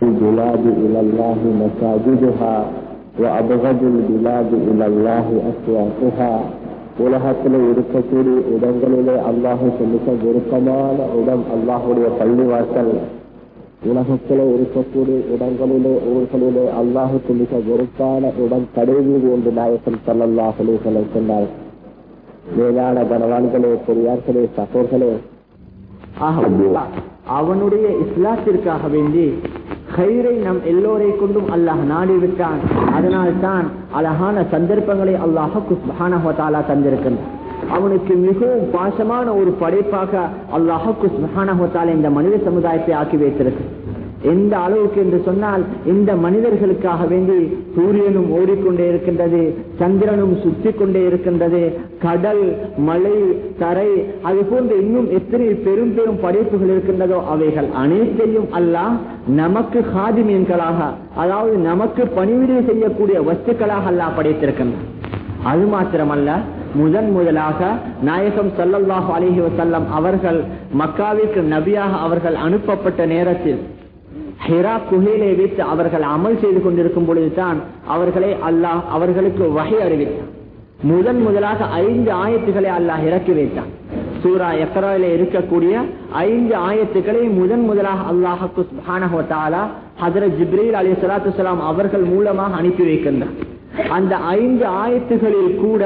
البلاد إلى الله مساجدها وأبغض البلاد إلى الله أسواقها உலகத்தில் இருக்கக்கூடிய இடங்களிலே அல்லாஹுக்கு மிக விருப்பமான இடம் அல்லாஹுடைய பள்ளிவாசல் உலகத்தில் இருக்கக்கூடிய இடங்களிலே ஊர்களிலே அல்லாஹுக்கு மிக வெறுப்பான இடம் கடைவீடு என்று நாயக்கன் சல்லாஹலே சொன்னார் மேலான கனவான்களே பெரியார்களே சகோர்களே அவனுடைய இஸ்லாத்திற்காக வேண்டி கயிறை நம் எல்லோரை கொண்டும் அல்லாஹ் நாடி விட்டான். அதனால் தான் அழகான சந்தர்ப்பங்களை அல்லாஹாலா தந்திருக்கின்றான். அவனுக்கு மிகவும் பாசமான ஒரு படைப்பாக அல்லாஹாலா இந்த மனித சமுதாயத்தை ஆக்கி வைத்திருக்கு எந்த அளவுக்கு என்று சொன்னால் இந்த மனிதர்களுக்காக வேண்டி சூரியனும் ஓடிக்கொண்டே இருக்கின்றது சந்திரனும் சுற்றி கொண்டே இருக்கின்றது கடல் மலை தரை அது போன்ற இன்னும் எத்தனை பெரும் பெரும் படைப்புகள் இருக்கின்றதோ அவைகள் அனைத்தையும் அல்லாஹ் நமக்கு ஹாதிமீன்களாக அதாவது நமக்கு பணிவிடை செய்யக்கூடிய வஸ்துக்களாக அல்லா படைத்திருக்கின்றன. அது மாத்திரமல்ல முதன் முதலாக நாயகம் சல்லல்லாஹு அலிஹி வசல்லம் அவர்கள் மக்காவிற்கு நபியாக அவர்கள் அனுப்பப்பட்ட நேரத்தில் ஹிரா குகையிலே வைத்து அவர்கள் அமல் செய்து கொண்டிருக்கும் பொழுதுதான் அவர்களை அல்லாஹ் அவர்களுக்கு வகை அறிவித்தான். முதன் முதலாக ஐந்து ஆயத்துக்களை அல்லாஹ் இறக்கி வைத்தான். சூரா எக்கராவில இருக்கக்கூடிய ஐந்து ஆயத்துக்களை முதன் முதலாக அல்லாஹாலா ஹதரத் ஜிப்ரீல் அலி சலாத்து சலாம் அவர்கள் மூலமாக அனுப்பி வைக்கின்றார். அந்த ஐந்து ஆயத்துகளில் கூட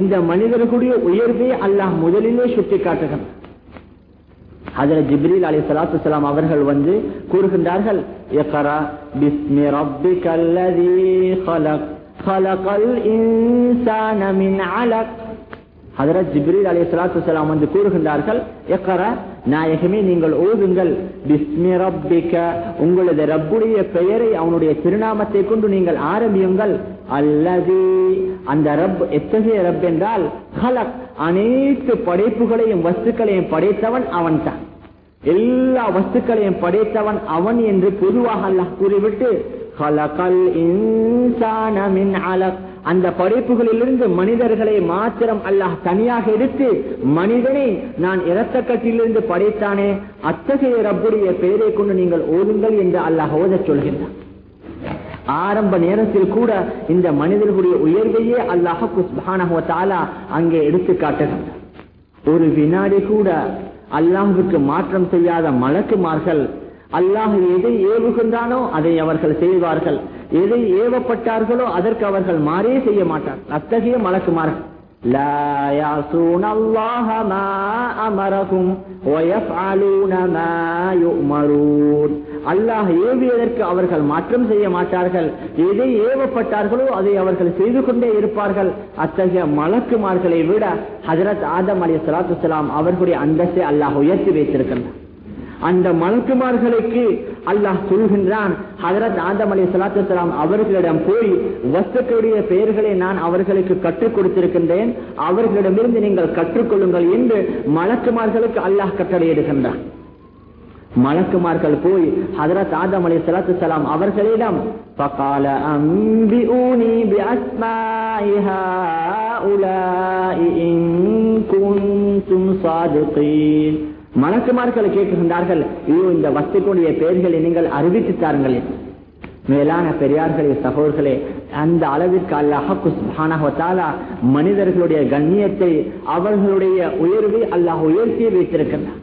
இந்த மனிதர்களுடைய உயர்வை அல்லாஹ் முதலிலே சுட்டி காட்டுகிறார் அதில் ஜிப்ரீல் அலி சலாத்து சலாம் அவர்கள் வந்து கூறுகின்றார்கள் ஜிப்ரீல் அலி சலாத்து சலாம் வந்து கூறுகின்றார்கள் எக்கர நாயகமே நீங்கள் ஓதுங்கள். பிஸ்மி ரப்பிக்க உங்களது ரப்புடைய பெயரை அவனுடைய திருநாமத்தை கொண்டு நீங்கள் ஆரம்பியுங்கள். அல்லது அந்த ரப் எத்தகைய ரப் என்றால் ஹலக் அனைத்து படைப்புகளையும் வஸ்துக்களையும் படைத்தவன் அவன் தான் எல்லா வஸ்துக்களையும் படைத்தவன் அவன் என்று பொதுவாக அல்லாஹ் கூறிவிட்டு அந்த படைப்புகளிலிருந்து மனிதர்களை மாத்திரம் அல்லாஹ் தனியாக எடுத்து மனிதனை நான் இரத்த கட்டிலிருந்து படைத்தானே அத்தகைய ரப்புடைய பெயரை கொண்டு நீங்கள் ஓதுங்கள் என்று அல்லாஹ் ஓதச் சொல்கின்றான். ஆரம்ப நேரத்தில் கூட இந்த மனிதர்களுடைய உயர்வையே அல்லாஹாலா அங்கே எடுத்து காட்டுகின்றார் ஒரு வினாடி கூட அல்லாஹுக்கு மாற்றம் செய்யாத மலக்குமார்கள் அல்லாஹ் எதை ஏவுகின்றானோ அதை அவர்கள் செய்வார்கள். எதை ஏவப்பட்டார்களோ அதற்கு அவர்கள் மாறே செய்ய மாட்டார். அத்தகைய மலக்குமார்கள் அமரகும் அல்லாஹ் ஏவியதற்கு அவர்கள் மாற்றம் செய்ய மாட்டார்கள். எதை ஏவப்பட்டார்களோ அதை அவர்கள் செய்து கொண்டே இருப்பார்கள். அத்தகைய மலக்குமார்களை விட ஹசரத் ஆதம் அலி சலாத்து சலாம் அவர்களுடைய அந்தஸ்தை அல்லாஹ் உயர்த்தி வைத்திருக்கின்றார் அந்த மலக்குமார்களுக்கு அல்லாஹ் சொல்கின்றான் ஹதரத் ஆதம் அலி சலாத்து சலாம் அவர்களிடம் போய் வஸ்துக்களுடைய பெயர்களை நான் அவர்களுக்கு கற்றுக் கொடுத்திருக்கின்றேன். அவர்களிடமிருந்து நீங்கள் கற்றுக்கொள்ளுங்கள் என்று மலக்குமார்களுக்கு அல்லாஹ் கட்டளையிடுகின்றான். மலக்குமார்கள் போய் ஹதரத் ஆதம் அலி சலாத்து சலாம் அவர்களிடம் பகால அம்பி ஊனி மலக்குமார்கள் கேட்கின்றார்கள் ஐயோ இந்த வஸ்துக்குடைய பெயர்களை நீங்கள் அறிவித்து தாருங்களேன் மேலான பெரியார்களே சகோதர்களே அந்த அளவிற்கு அல்லாஹு சுபானா மனிதர்களுடைய கண்ணியத்தை அவர்களுடைய உயர்வை அல்லாஹ் உயர்த்தி வைத்திருக்கிறார்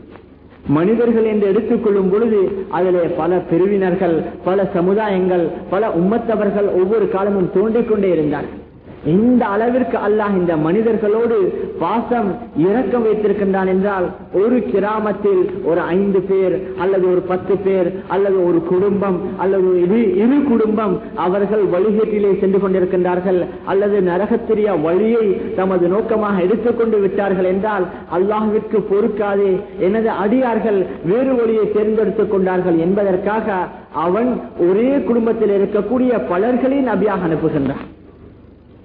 மனிதர்கள் என்று எடுத்துக்கொள்ளும் பொழுது அதிலே பல பிரிவினர்கள் பல சமுதாயங்கள் பல உம்மத்தவர்கள் ஒவ்வொரு காலமும் தோண்டிக் கொண்டே இருந்தார்கள். இந்த அளவிற்கு அல்லாஹ் இந்த மனிதர்களோடு பாசம் இறக்கம் வைத்திருக்கின்றான் என்றால் ஒரு கிராமத்தில் ஒரு ஐந்து பேர் அல்லது ஒரு பத்து பேர் அல்லது ஒரு குடும்பம் அல்லது இரு இரு குடும்பம் அவர்கள் வழிகேட்டிலே சென்று கொண்டிருக்கின்றார்கள் அல்லது நரகத்திரிய வழியை தமது நோக்கமாக எடுத்துக்கொண்டு விட்டார்கள் என்றால் அல்லாஹுவிற்கு பொறுக்காதே எனது அடியார்கள் வேறு வழியை தேர்ந்தெடுத்துக் கொண்டார்கள் என்பதற்காக அவன் ஒரே குடும்பத்தில் இருக்கக்கூடிய பலர்களின் நபியாக அனுப்புகின்றான்.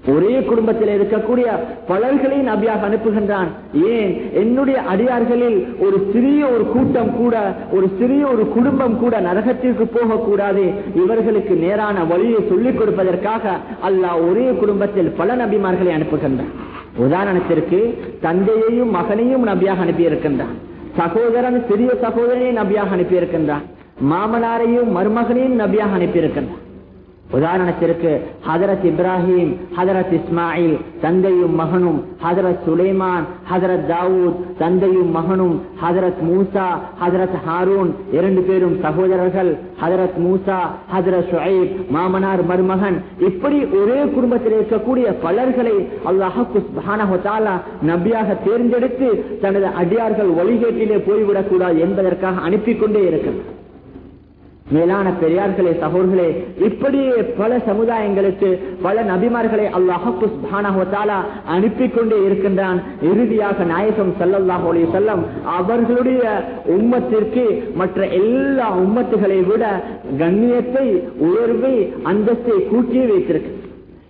ஒரே குடும்பத்தில் இருக்கக்கூடிய பலர்களை நபியாக அனுப்புகின்றான். ஏன்? என்னுடைய அடியார்களில் ஒரு சிறிய ஒரு கூட்டம் கூட ஒரு சிறிய ஒரு குடும்பம் கூட நரகத்திற்கு போகக்கூடாது. இவர்களுக்கு நேரான வழியை சொல்லிக் கொடுப்பதற்காக அல்லாஹ் ஒரே குடும்பத்தில் பல நபிமார்களை அனுப்புகின்றான். உதாரணத்திற்கு தந்தையையும் மகனையும் நபியாக அனுப்பியிருக்கின்றான். சகோதரன் சிறிய சகோதரனையும் நபியாக அனுப்பியிருக்கின்றான். மாமனாரையும் மருமகனையும் நபியாக அனுப்பியிருக்கின்றான். உதாரணத்திற்கு ஹதரத் இப்ராஹிம் ஹதரத் இஸ்மாயில் தந்தையும் மகனும் ஹதரத் சுலைமான் ஹதரத் தாவூத் தந்தையும் மகனும் ஹதரத் மூசா ஹதரத் ஹாரூன் இரண்டு பேரும் சகோதரர்கள் ஹதரத் மூசா ஹதரத் ஷுஐப் மாமனார் மருமகன் இப்படி ஒரே குடும்பத்தில் இருக்கக்கூடிய பலர்களை அல்லாஹு நபியாக தேர்ந்தெடுத்து தனது அடியார்கள் வழிகேட்டிலே போய்விடக்கூடாது என்பதற்காக அனுப்பி கொண்டே இருக்கிறார் மேலான பெரியார்களே சகோர்களே இப்படியே பல சமுதாயங்களுக்கு பல நபிமார்களை அல்லாஹாலா அனுப்பி கொண்டே இருக்கின்றான். இறுதியாக நாயகம் சல்லல்லாஹ் அலி செல்லம் அவர்களுடைய உம்மத்திற்கு மற்ற எல்லா உம்மத்துகளை விட கண்ணியத்தை உயர்வை அந்தஸ்தை கூட்டியே வைத்திருக்கு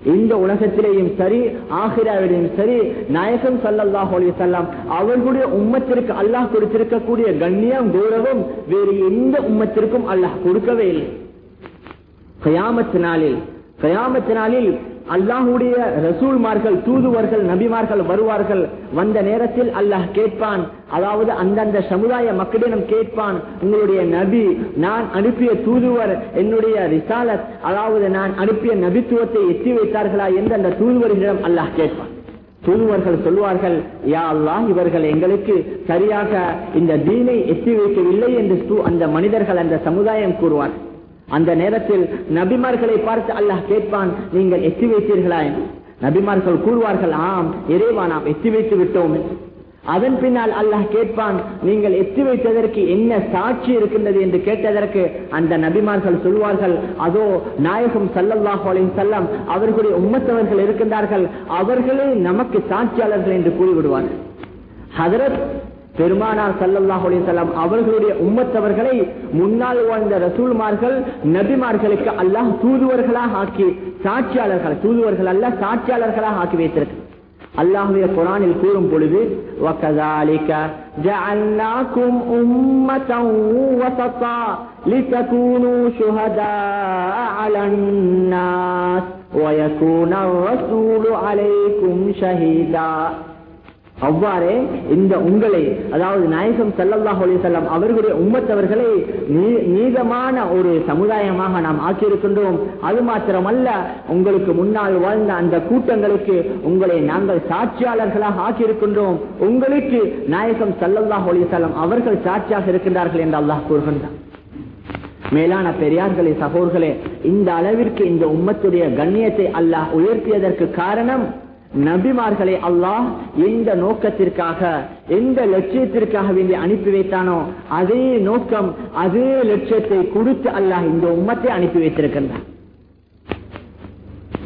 இந்த உலகத்திலேயும் சரி ஆகிராவிலையும் சரி நாயகம் சல்லல்லாஹ் செல்லாம் அவர்களுடைய உம்மத்திற்கு அல்லாஹ் கொடுத்திருக்கக்கூடிய கண்ணியம் கௌரவம் வேறு எந்த உம்மத்திற்கும் அல்லாஹ் கொடுக்கவே இல்லை. கயாமத்து நாளில் கயாமத்து நாளில் அல்லாஹுடைய ரசூல்மார்கள் தூதுவர்கள் நபிமார்கள் வருவார்கள். வந்த நேரத்தில் அல்லாஹ் கேட்பான். அதாவது அந்தந்த சமுதாய மக்களிடம் கேட்பான். உங்களுடைய நபி நான் அனுப்பிய தூதுவர் என்னுடைய ரிசாலத் அதாவது நான் அனுப்பிய நபித்துவத்தை எத்தி வைத்தார்களா என்று அந்த தூதுவர்களிடம் அல்லாஹ் கேட்பான். தூதுவர்கள் சொல்வார்கள் யா அல்லா இவர்கள் எங்களுக்கு சரியாக இந்த தீனை எத்தி வைக்கவில்லை என்று அந்த மனிதர்கள் அந்த சமுதாயம் கூறுவார்கள். அந்த நேரத்தில் நபிமார்களை பார்த்து அல்லாஹ் கேட்பான் நீங்கள் எத்தி வைத்தீர்களா? நபிமார்கள் கூறுவார்கள் ஆம் இறைவா நாம் எத்தி வைத்து விட்டோம். அதன் பின்னால் அல்லாஹ் கேட்பான் நீங்கள் எத்தி வைத்ததற்கு என்ன சாட்சி இருக்கின்றது? என்று கேட்டதற்கு அந்த நபிமார்கள் சொல்வார்கள் அதோ நாயகம் சல்லல்லாஹு அலைஹி செல்லம் அவர்களுடைய உம்மத்தவர்கள் இருக்கின்றார்கள் அவர்களே நமக்கு சாட்சியாளர்கள் என்று கூறிவிடுவார்கள். ஹதரத் பெருமானார் சல்லல்லாஹு அலிசல்லாம் அவர்களுடைய உம்மத்தவர்களை முன்னால் வாழ்ந்த ரசூல்மார்கள் நபிமார்களுக்கு அல்லாஹ் தூதுவர்களாக ஆக்கி சாட்சியாளர்கள் தூதுவர்கள் அல்ல சாட்சியாளர்களாக ஆக்கி வைத்திருக்கு அல்லாஹுடைய குரானில் கூறும் பொழுது وَكَذَلِكَ جَعَلْنَاكُمْ أُمَّةً وَسَطًا لِتَكُونُوا شُهَدَاءَ عَلَى النَّاسِ وَيَكُونَ الرَّسُولُ عَلَيْكُمْ شَهِيدًا அவ்வாறே இந்த உங்களை அதாவது நாயகம் சல்லல்லாஹ் அலிசல்லாம் அவர்களுடைய உம்மத்தவர்களை நீதமான ஒரு சமுதாயமாக நாம் ஆக்கியிருக்கின்றோம். அது மாத்திரமல்ல உங்களுக்கு முன்னால் வாழ்ந்த அந்த கூட்டங்களுக்கு உங்களை நாங்கள் சாட்சியாளர்களாக ஆக்கியிருக்கின்றோம். உங்களுக்கு நாயகம் சல்லல்லாஹ் அலிசல்லாம் அவர்கள் சாட்சியாக இருக்கின்றார்கள் என்று அல்லாஹ் கூறுகின்றார் மேலான பெரியார்களே சகோர்களே இந்த அளவிற்கு இந்த உம்மத்துடைய கண்ணியத்தை அல்லாஹ் உயர்த்தியதற்கு காரணம் நபிமார்களை அல்லாஹ் எந்த நோக்கத்திற்காக எந்த லட்சியத்திற்காக வேண்டி அனுப்பி வைத்தானோ அதே நோக்கம் அதே லட்சியத்தை கொடுத்து அல்லாஹ் இந்த உம்மத்தை அனுப்பி வைத்திருக்கின்றான்.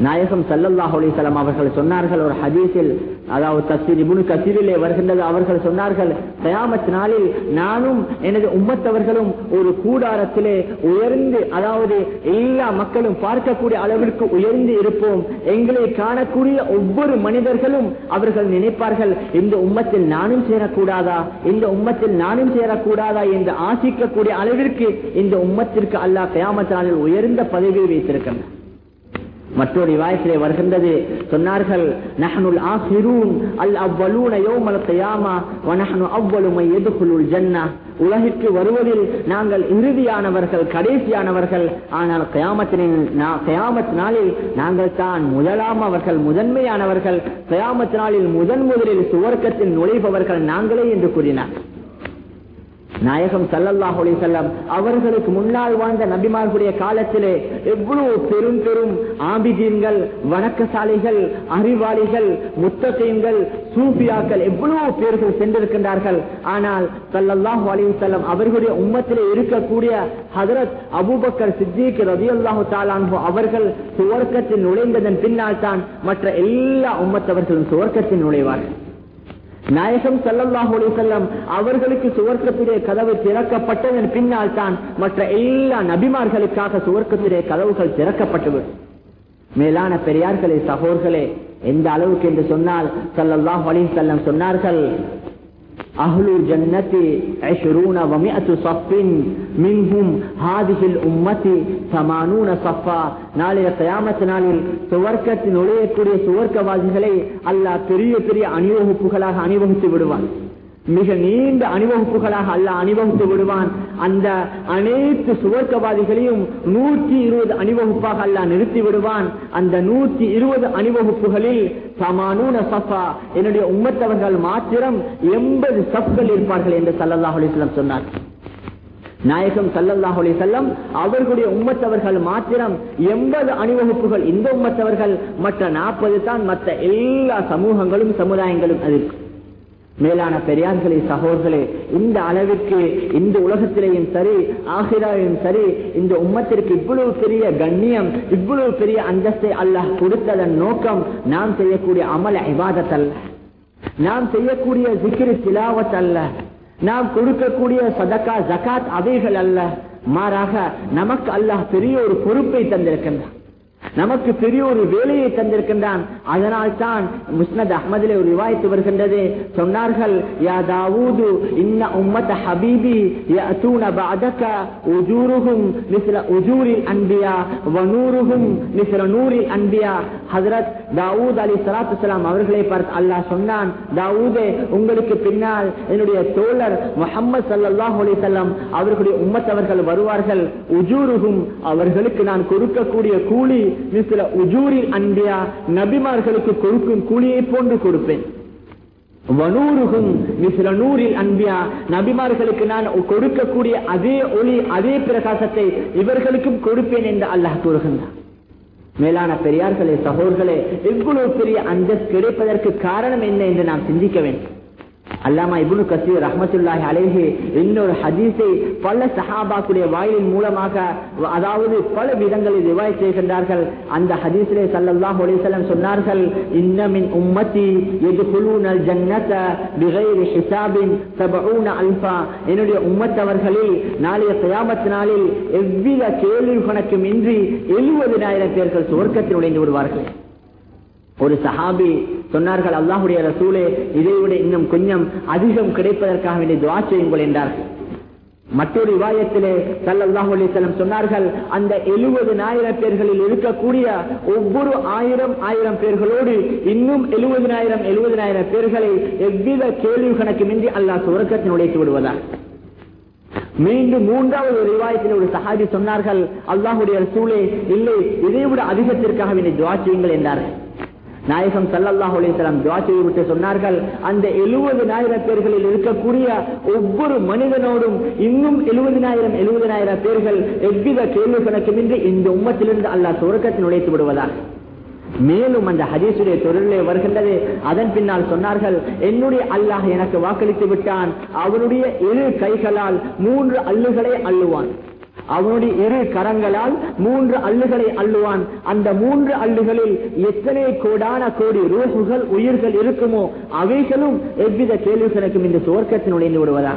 நாயகம் சல்லல்லாஹ் அலிசலம் அவர்கள் சொன்னார்கள் ஒரு ஹதீஸில் அதாவது தசீர் இபுனு கசீரிலே வருகின்றது அவர்கள் சொன்னார்கள் கயாமத் நாளில் நானும் எனது உம்மத்தவர்களும் ஒரு கூடாரத்திலே உயர்ந்து அதாவது எல்லா மக்களும் பார்க்கக்கூடிய அளவிற்கு உயர்ந்து இருப்போம். எங்களை காணக்கூடிய ஒவ்வொரு மனிதர்களும் அவர்கள் நினைப்பார்கள் இந்த உம்மத்தில் நானும் சேரக்கூடாதா? இந்த உம்மத்தில் நானும் சேரக்கூடாதா? என்று ஆசிக்கக்கூடிய அளவிற்கு இந்த உம்மத்திற்கு அல்லாஹ் கயாமத் நாளில் உயர்ந்த பதவியை வைத்திருக்கின்றனர் மற்றொரு வாய்ப்பிலே வருகின்றது. சொன்னார்கள் நஹனுல் ஆஹிரூன் அல் அவ்வலூன யௌமல் தயாமா வ நஹனு அவ்வலு மை உலகிற்கு வருவதில் நாங்கள் இறுதியானவர்கள் கடைசியானவர்கள். ஆனால் கயாமத்தினின் கயாமத் நாளில் நாங்கள் தான் முதலாம் அவர்கள் முதன்மையானவர்கள். கயாமத் நாளில் முதன் முதலில் சுவர்க்கத்தில் நுழைபவர்கள் நாங்களே என்று கூறினார். நாயகம் சல்லல்லாஹுலே செல்லம் அவர்களுக்கு முன்னால் வாழ்ந்த நபிமார்களுடைய காலத்திலே எவ்வளவு பெரும் பெரும் ஆபிதீன்கள் வணக்கசாலிகள் அறிவாளிகள் முத்தகீன்கள் சூபியாக்கள் எவ்வளவு பேர்கள் சென்றிருக்கின்றார்கள். ஆனால் சல்லல்லாஹு அலி செல்லம் அவர்களுடைய உம்மத்திலே இருக்கக்கூடிய ஹதரத் அபூபக்கர் சித்திக் ரவி அல்லாஹு தாலான்பு அவர்கள் சுவர்க்கத்தில் நுழைந்ததன் பின்னால் தான் மற்ற எல்லா உம்மத்தவர்களும் சுவர்க்கத்தில் நுழைவார்கள். நாயகம் சல்லல்லாஹு செல்லம் அவர்களுக்கு சுவர்க்கத்திலே கதவு திறக்கப்பட்டதன் பின்னால் தான் மற்ற எல்லா நபிமார்களுக்காக சுவர்க்கத்திலே கதவுகள் திறக்கப்பட்டுவிடும் மேலான பெரியார்களே சகோர்களே எந்த அளவுக்கு என்று சொன்னால் சல்லல்லாஹ் அலி செல்லம் சொன்னார்கள் அஹ்லு ஜன்னதி عشرون ومئة صف منهم هذه الأمة ثمانون صفا நாளைய கயாமத்து நாளில் சுவர்க்கத்தில் நுழையக்கூடிய சுவர்க்கவாதிகளை அல்லாஹ் பெரிய பெரிய அணிவகுப்புகளாக அணிவகுத்து விடுவான் மிக நீண்ட அணிவகுப்புகளாக அல்ல அணிவகுத்து விடுவான். அந்த அனைத்து சுவர்க்கவாதிகளையும் நூற்றி இருபது அணிவகுப்பாக அல்ல நிறுத்தி விடுவான். அந்த நூற்றி இருபது அணிவகுப்புகளில் சமானூன சஃபா என்னுடைய உம்மத்தவர்கள் மாத்திரம் எண்பது சப்கள் இருப்பார்கள் என்று சல்லல்லாஹ் அலிஸ்லாம் சொன்னார். நாயகம் சல்லல்லாஹ் அலிசல்லம் அவர்களுடைய உம்மத்தவர்கள் மாத்திரம் எண்பது அணிவகுப்புகள் இந்த உம்மத்தவர்கள் மற்ற நாற்பது தான் மற்ற எல்லா சமூகங்களும் சமுதாயங்களும் அது மேலான பெரியார்களே சகோதரர்களே இந்த அளவிற்கு இந்த உலகத்திலேயும் சரி ஆசிராவையும் சரி இந்த உம்மத்திற்கு இவ்வளவு பெரிய கண்ணியம் இவ்வளவு பெரிய அந்தஸ்தை அல்லாஹ் கொடுத்ததன் நோக்கம் நாம் செய்யக்கூடிய அமல இவாதத்தல்ல நாம் செய்யக்கூடிய சிக்கிரி சிலாவத் அல்ல. நாம் கொடுக்கக்கூடிய சதக்கா ஜகாத் அவைகள் அல்ல. மாறாக நமக்கு அல்லாஹ் பெரிய ஒரு பொறுப்பை தந்திருக்கின்றான். நமக்கு பெரிய ஒரு வேலையை தந்திருக்கின்றான். அதனால் தான் முஸ்னத் அஹமதிலே ஒரு விவாய்த்து வருகின்றது. சொன்னார்கள் யா தாவூது இன்ன உம்மத ஹபீபி யஅதூன பஅதக உஜூருஹும் மிஸ்ல உஜூரில் அன்பியா வனூருஹும் மிஸ்ல நூரில் அன்பியா. ஹஜரத் தாவூத் அலி ஸலாத்து ஸலாம் அவர்களை பார்த்து அல்லாஹ் சொன்னான் தாவூதே உங்களுக்கு பின்னால் என்னுடைய தோழர் முஹம்மது ஸல்லல்லாஹு அலைஹி வஸல்லம் அவர்களுடைய உம்மத்தவர்கள் வருவார்கள். உஜூருஹும் அவர்களுக்கு நான் கொடுக்கக்கூடிய கூலி மிஸ்ல உஜூரில் அன்பியா நபிமார்களுக்கு கொடுக்கும் கூலியை போன்று கொடுப்பேன். வனூருகும் மிஸ்ல நூரில் அன்பியா நபிமார்களுக்கு நான் கொடுக்கக்கூடிய அதே ஒளி அதே பிரகாசத்தை இவர்களுக்கும் கொடுப்பேன் என்று அல்லாஹ் கூறுகின்றார் மேலான பெரியார்களே சகோதர்களே இவ்வளவு பெரிய அந்தஸ்து கிடைப்பதற்கு காரணம் என்ன என்று நாம் சிந்திக்க வேண்டும். அல்லாமா இபுனு கசீர் ரஹமத்துல்லாஹி அலேஹி இன்னொரு ஹதீஸை பல சஹாபாக்குடைய வாயிலின் மூலமாக அதாவது பல விதங்களில் ரிவாய் செய்கின்றார்கள். அந்த ஹதீஸிலே சல்லாஹ் அலைஹி சொன்னார்கள் இன்னமின் உம்மத்தி யதுகுலூனல் ஜன்னத பிகைரி ஹிசாபின் 70 அல்ஃபா. என்னுடைய உம்மத்தவர்களில் நாளைய கியாமத் நாளில் எவ்வித கேள்வி கணக்கும் இன்றி 70000 பேர்கள் சுவர்க்கத்தில் நுழைந்து விடுவார்கள். ஒரு சஹாபி சொன்னார்கள் அல்லாஹுடைய ரசூலே இதை விட இன்னும் கொஞ்சம் அதிகம் கிடைப்பதற்காக வேண்டிய துவா செய்யுங்கள் என்றார்கள் மற்றொரு விவாயத்திலே சல்லல்லாஹு அலிசல்லம் சொன்னார்கள் அந்த எழுபதினாயிரம் பேர்களில் இருக்கக்கூடிய ஒவ்வொரு ஆயிரம் ஆயிரம் பேர்களோடு இன்னும் எழுபதினாயிரம் எழுபதினாயிரம் பேர்களை எவ்வித கேள்வி கணக்குமின்றி அல்லாஹ் சுவர்க்கத்தில் நுழைத்து விடுவதாக. மீண்டும் மூன்றாவது ஒரு விவாயத்தில் ஒரு சஹாபி சொன்னார்கள் அல்லாஹுடைய சூழே இல்லை இதை விட அதிகத்திற்காக வேண்டிய துவா செய்யுங்கள் என்றார்கள் நாயகம் சல்லல்லாஹ் அலிஸ்லாம் துவா செய்துவிட்டு சொன்னார்கள். அந்த எழுபதினாயிரம் பேர்களில் இருக்கக்கூடிய ஒவ்வொரு மனிதனோடும் இன்னும் எழுபதினாயிரம் எழுபதினாயிரம் பேர்கள் எவ்வித கேள்வி கணக்குமின்றி இந்த உம்மத்திலிருந்து அல்லாஹ் சுரக்கத்தில் நுழைத்து விடுவதாக. மேலும் அந்த ஹதீசுடைய தொழிலே வருகின்றது. அதன் பின்னால் சொன்னார்கள் என்னுடைய அல்லாஹ் எனக்கு வாக்களித்து விட்டான். அவனுடைய இரு கைகளால் மூன்று அல்லுகளை அள்ளுவான். அவனுடைய இரு கரங்களால் மூன்று அள்ளுகளை அள்ளுவான். அந்த மூன்று அள்ளுகளில் எத்தனை கோடான கோடி ரூசுகள் உயிர்கள் இருக்குமோ அவைகளும் எவ்வித கேள்விகளுக்கும் இந்த சுவர்க்கத்தினுடைய விடுவதா?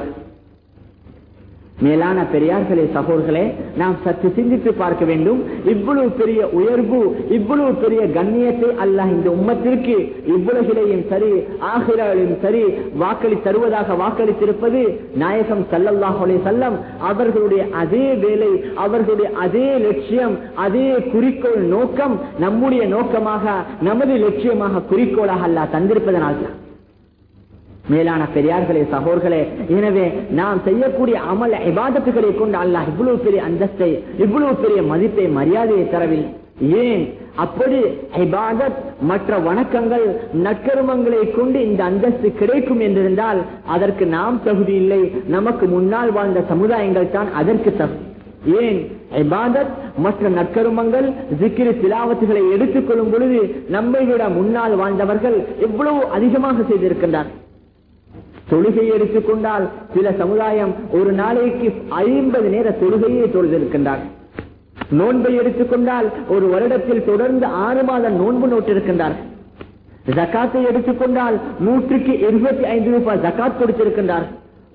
மேலான பெரியார்களே சகோர்களே நாம் சற்று சிந்தித்து பார்க்க வேண்டும். இவ்வளவு பெரிய உயர்வு இவ்வளவு பெரிய கண்ணியத்தை அல்லாஹ் இந்த உம்மத்திற்கு இவ்வளவிலையும் சரி ஆகிராவிலும் சரி வாக்களி தருவதாக வாக்களித்திருப்பது நாயகம் சல்லல்லாஹுலே செல்லம் அவர்களுடைய அதே வேலை அவர்களுடைய அதே லட்சியம் அதே குறிக்கோள் நோக்கம் நம்முடைய நோக்கமாக நமது லட்சியமாக குறிக்கோளாக அல்லாஹ் தந்திருப்பதனால் தான் மேலான பெரியார்களே சகோர்களே எனவே நாம் செய்யக்கூடிய அமல் இபாதத்துகளை கொண்டு அல்லாஹ் இவ்வளவு பெரிய அந்தஸ்தை இவ்வளவு பெரிய மதிப்பை மரியாதையை தரவில்லை ஏன்? அப்படி இபாதத் மற்ற வணக்கங்கள் நற்கருமங்களை கொண்டு இந்த அந்தஸ்து கிடைக்கும் என்றிருந்தால் அதற்கு நாம் தகுதி இல்லை. நமக்கு முன்னால் வாழ்ந்த சமுதாயங்கள் தான் அதற்கு தகுதி. ஏன்? ஐபாதத் மற்ற நற்கருமங்கள் ஜிக்கிரி திலாவத்துகளை எடுத்துக் கொள்ளும் பொழுது நம்மை விட முன்னால் வாழ்ந்தவர்கள் எவ்வளவு அதிகமாக செய்திருக்கின்றார் தொழுகையை எடுத்துக்கொண்டால் சில சமுதாயம் ஒரு நாளைக்கு ஐம்பது நேர தொழுகையை தொழுதிருக்கின்றார். நோன்பை எடுத்துக்கொண்டால் ஒரு வருடத்தில் தொடர்ந்து ஆறு மாத நோன்பு நோட்டிருக்கின்றார் ஜக்காத்தை எடுத்துக்கொண்டால் நூற்றுக்கு இருபத்தி ஐந்து ரூபாய் ஜக்காத் கொடுத்திருக்கின்றார்.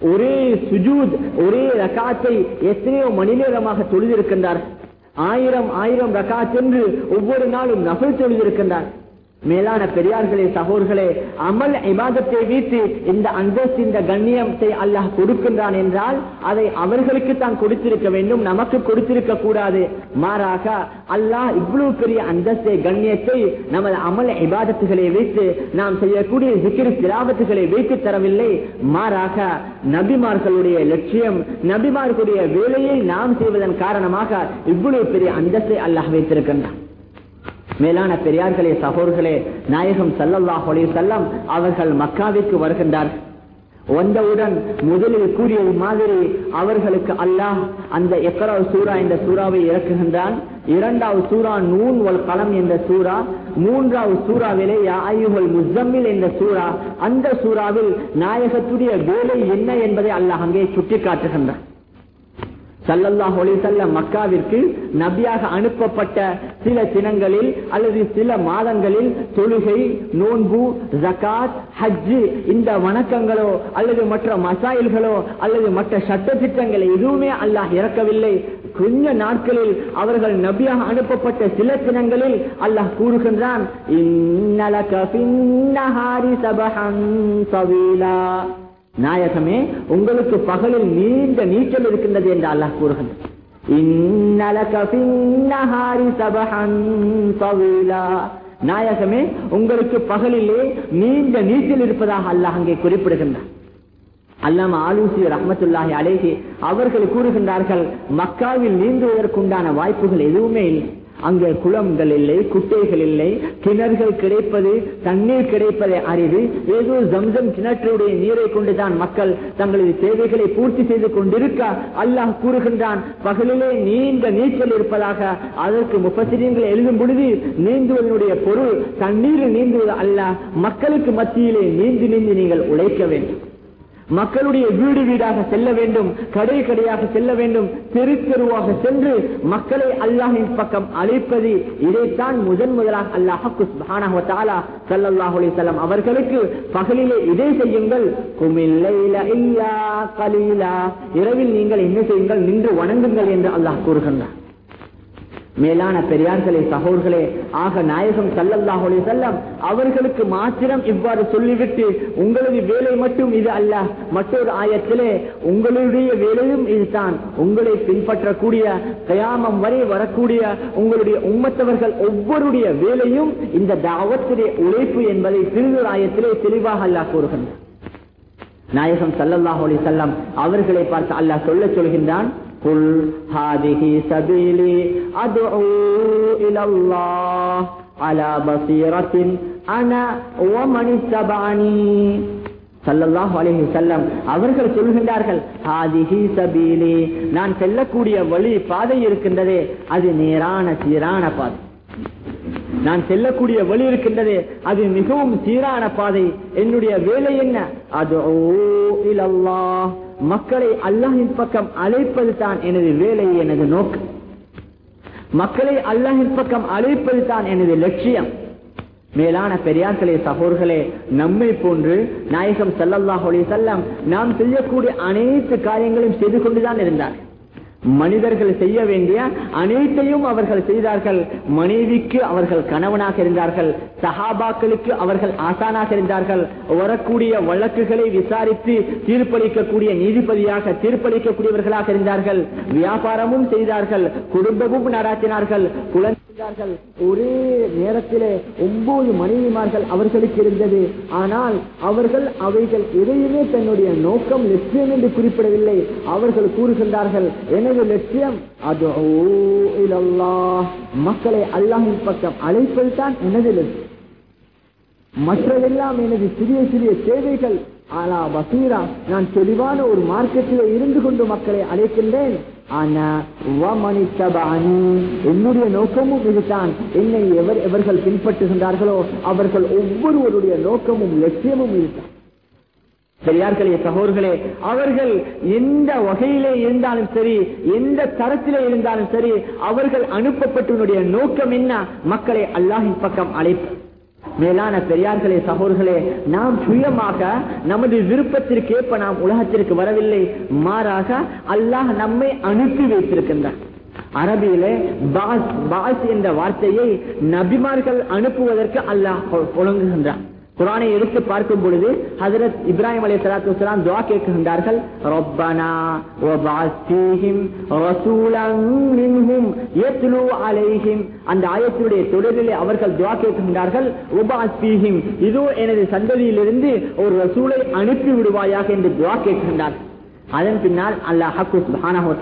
ஒரே சுஜூத் ஒரே ரகாத்தை எத்தனையோ மணி நேரமாக தொழுதிருக்கின்றார். ஆயிரம் ஆயிரம் ரகாத் என்று ஒவ்வொரு நாளும் நகல் தொழுதிருக்கின்றார். மேலான பெரியார்களே சகோர்களே அமல் இமாதத்தை வீட்டு இந்த அந்தஸ்து இந்த கண்ணியத்தை அல்லாஹ் கொடுக்கின்றான் என்றால் அதை அவர்களுக்கு தான் கொடுத்திருக்க வேண்டும் நமக்கு கொடுத்திருக்க கூடாது. மாறாக அல்லாஹ் இவ்வளவு பெரிய அந்தஸ்தை கண்ணியத்தை நமது அமல் இபாதத்துகளை வைத்து நாம் செய்யக்கூடிய சிக்கிரி திராபத்துகளை வைத்து தரவில்லை. மாறாக நபிமார்களுடைய லட்சியம் நபிமார்களுடைய வேலையை நாம் செய்வதன் காரணமாக இவ்வளவு பெரிய அந்தஸ்தை அல்லாஹ் வைத்திருக்கின்றான். மேலான பெரியார்களே சகோர்களே நாயகம் சல்லல்லாஹ் செல்லம் அவர்கள் மக்காவிற்கு வருகின்றார். வந்தவுடன் முதலில் கூறியது மாதிரி அவர்களுக்கு அல்லாஹ் அந்த எக்கராவ் சூரா என்ற சூறாவை இறக்குகின்றான். இரண்டாவது சூரா நூன் ஒல் களம் என்ற சூரா மூன்றாவது சூறாவிலே ஆயுகள் முசம்மில் என்ற சூரா அந்த சூறாவில் நாயகத்துடைய வேலை என்ன என்பதை அல்லாஹ் அங்கே சுட்டி காட்டுகின்றான் சல்லல்லாஹ் ஒளிசல்ல மக்காவிற்கு நபியாக அனுப்பப்பட்ட சில தினங்களில் அல்லது சில மாதங்களில் தொழுகை நோன்பு ஜகாத் ஹஜ்ஜு இந்த வணக்கங்களோ அல்லது மற்ற மசாயில்களோ அல்லது மற்ற சட்ட திட்டங்களை எதுவுமே அல்லாஹ் இறக்கவில்லை. கொஞ்ச நாட்களில் அவர்கள் நபியாக அனுப்பப்பட்ட சில தினங்களில் அல்லாஹ் கூறுகின்றான் நாயகமே உங்களுக்கு பகலில் நீண்ட நீச்சல் இருக்கின்றது என்று அல்லாஹ் கூறுகின்றான். நாயகமே உங்களுக்கு பகலிலே நீண்ட நீச்சல் இருப்பதாக அல்லாஹ் அங்கே குறிப்பிடுகின்றார் அல்லாம ஆலூசி ரஹமத்துல்லாஹி அலேஹி அவர்கள் கூறுகின்றார்கள் மக்காவில் நீந்துவதற்குண்டான வாய்ப்புகள் எதுவுமே இல்லை. அங்கே குளங்கள் இல்லை குட்டைகள் இல்லை. கிணறுகள் கிடைப்பது தண்ணீர் கிடைப்பதை அறிவு ஏதோ ஜம்சம் கிணற்றுடைய நீரை கொண்டுதான் மக்கள் தங்களது தேவைகளை பூர்த்தி செய்து கொண்டிருக்க அல்லாஹ் கூறுகின்றான். பகலிலே நீண்ட நீச்சல் இருப்பதாக அதற்கு முப்பத்திரியங்கள் எழுதும் பொழுது நீந்துவதனுடைய பொருள் தண்ணீரில் நீந்துவது அல்ல. மக்களுக்கு மத்தியிலே நீந்தி நீந்தி நீங்கள் உழைக்க வேண்டும். மக்களுடைய வீடு வீடாக செல்ல வேண்டும் கடை கடையாக செல்ல வேண்டும் தெரு தெருவாக சென்று மக்களை அல்லாஹின் பக்கம் அழைப்பது இதைத்தான் முதன் முதலாக அல்லாஹ் செல்லம் அவர்களுக்கு பகலிலே இதை செய்யுங்கள். இரவில் நீங்கள் என்ன செய்யுங்கள்? நின்று வணங்குங்கள் என்று அல்லாஹ் கூறுகின்றார் மேலான பெரியார்களே சகோர்களே ஆக நாயகம் சல்லல்லாஹுலே செல்லம் அவர்களுக்கு மாத்திரம் இவ்வாறு சொல்லிவிட்டு உங்களது வேலை மட்டும் இது அல்ல. மற்றொரு ஆயத்திலே உங்களுடைய வேலையும் இதுதான். உங்களை பின்பற்றக்கூடிய கயாமம் வரை வரக்கூடிய உங்களுடைய உம்மத்தவர்கள் ஒவ்வொருடைய வேலையும் இந்த தாவத்திலே உழைப்பு என்பதை திருநூறு ஆயத்திலே தெளிவாக அல்லாஹ் கூறுகின்றனர் நாயகம் சல்லல்லாஹு அலி செல்லம் அவர்களை பார்த்து அல்லாஹ் சொல்ல சொல்கின்றான் قل هذه سبيلي أدعو إلى الله على بصيرة أنا ومن اتبعني சல்லல்லாஹு அலைஹி செல்லம் அவர்கள் சொல்கின்றார்கள் ஹாதிஹி சபீலி நான் செல்லக்கூடிய வழி பாதை இருக்கின்றதே அது நேரான சீரான பாதை நான் செல்லக்கூடிய வழி இருக்கின்றது அது மிகவும் சீரான பாதை என்னுடைய வேலை என்ன அது மக்களை அல்லாஹின் பக்கம் அழைப்பது தான் எனது வேலை எனது நோக்கம். மக்களை அல்லாஹின் பக்கம் அழைப்பது தான் எனது லட்சியம். மேலான பெரியார்களே சகோர்களே நம்மை போன்று நாயகம் செல்லல்லாஹ் செல்லம் நாம் செய்யக்கூடிய அனைத்து காரியங்களையும் செய்து கொண்டுதான் இருந்தார். மனிதர்கள் செய்ய வேண்டிய அனைத்தையும் அவர்கள் செய்தார்கள். மனைவிக்கு அவர்கள் கணவனாக இருந்தார்கள். சஹாபாக்களுக்கு அவர்கள் ஆசானாக இருந்தார்கள். வரக்கூடிய வழக்குகளை விசாரித்து தீர்ப்பளிக்கக்கூடிய நீதிபதியாக தீர்ப்பளிக்கக்கூடியவர்களாக இருந்தார்கள். வியாபாரமும் செய்தார்கள். குடும்பமும் நடாத்தினார்கள். குழந்தை ஒரே நேரத்திலே ஒன்பது மனைவிமார்கள் அவர்களுக்கு இருந்தது. ஆனால் அவர்கள் அவைகள் எதையுமே தன்னுடைய நோக்கம் லட்சியம் என்று குறிப்பிடவில்லை. அவர்கள் கூறுகின்றார்கள் எனது லட்சியம்? அது மக்களை அல்லாஹின் பக்கம் அழைப்பது தான் எனது லட்சியம். மற்றதெல்லாம் எனது சிறிய சிறிய சேவைகள். ஆனா பசீரா நான் தெளிவான ஒரு மார்க்கெட்டில் இருந்து கொண்டு மக்களை அழைக்கின்றேன். ஆனா என்னுடைய நோக்கமும் இதுதான். என்னை எவர் எவர்கள் பின்பற்றுகின்றார்களோ அவர்கள் ஒவ்வொருவருடைய நோக்கமும் லட்சியமும் இதுதான். பெரியார்களே சகோர்களே அவர்கள் எந்த வகையிலே இருந்தாலும் சரி எந்த தரத்திலே இருந்தாலும் சரி அவர்கள் அனுப்பப்பட்டவனுடைய நோக்கம் என்ன? மக்களை அல்லாஹின் பக்கம் அழைப்பு. மேலான பெரியார்களே சகோர்களே நாம் சுயமாக நமது விருப்பத்திற்கேற்ப நாம் உலகத்திற்கு வரவில்லை. மாறாக அல்லாஹ் நம்மை அனுப்பி வைத்திருக்கின்றார். அரபியிலே பாஸ் பாஸ் என்ற வார்த்தையை நபிமார்கள் அனுப்புவதற்கு அல்லாஹ் ஒழுங்குகின்றான் குரானை எடுத்து பார்க்கும் பொழுது ஹசரத் இப்ராஹிம் அலி சலாத்து வலாம் துவா கேட்கின்றார்கள் ரப்பனா வபஅஸ் ஃபீஹிம் ரசூலன் மின்ஹும் யத்லு அலைஹிம். அந்த ஆயத்தினுடைய தொடரிலே அவர்கள் துவா கேட்கின்றார்கள் வபஅஸ் இதோ எனது சந்ததியிலிருந்து ஒரு ரசூலை அனுப்பி விடுவாயாக என்று துவா கேட்கின்றார்கள் அதன் பின்னால் அல்லாஹ் சுப்ஹானஹு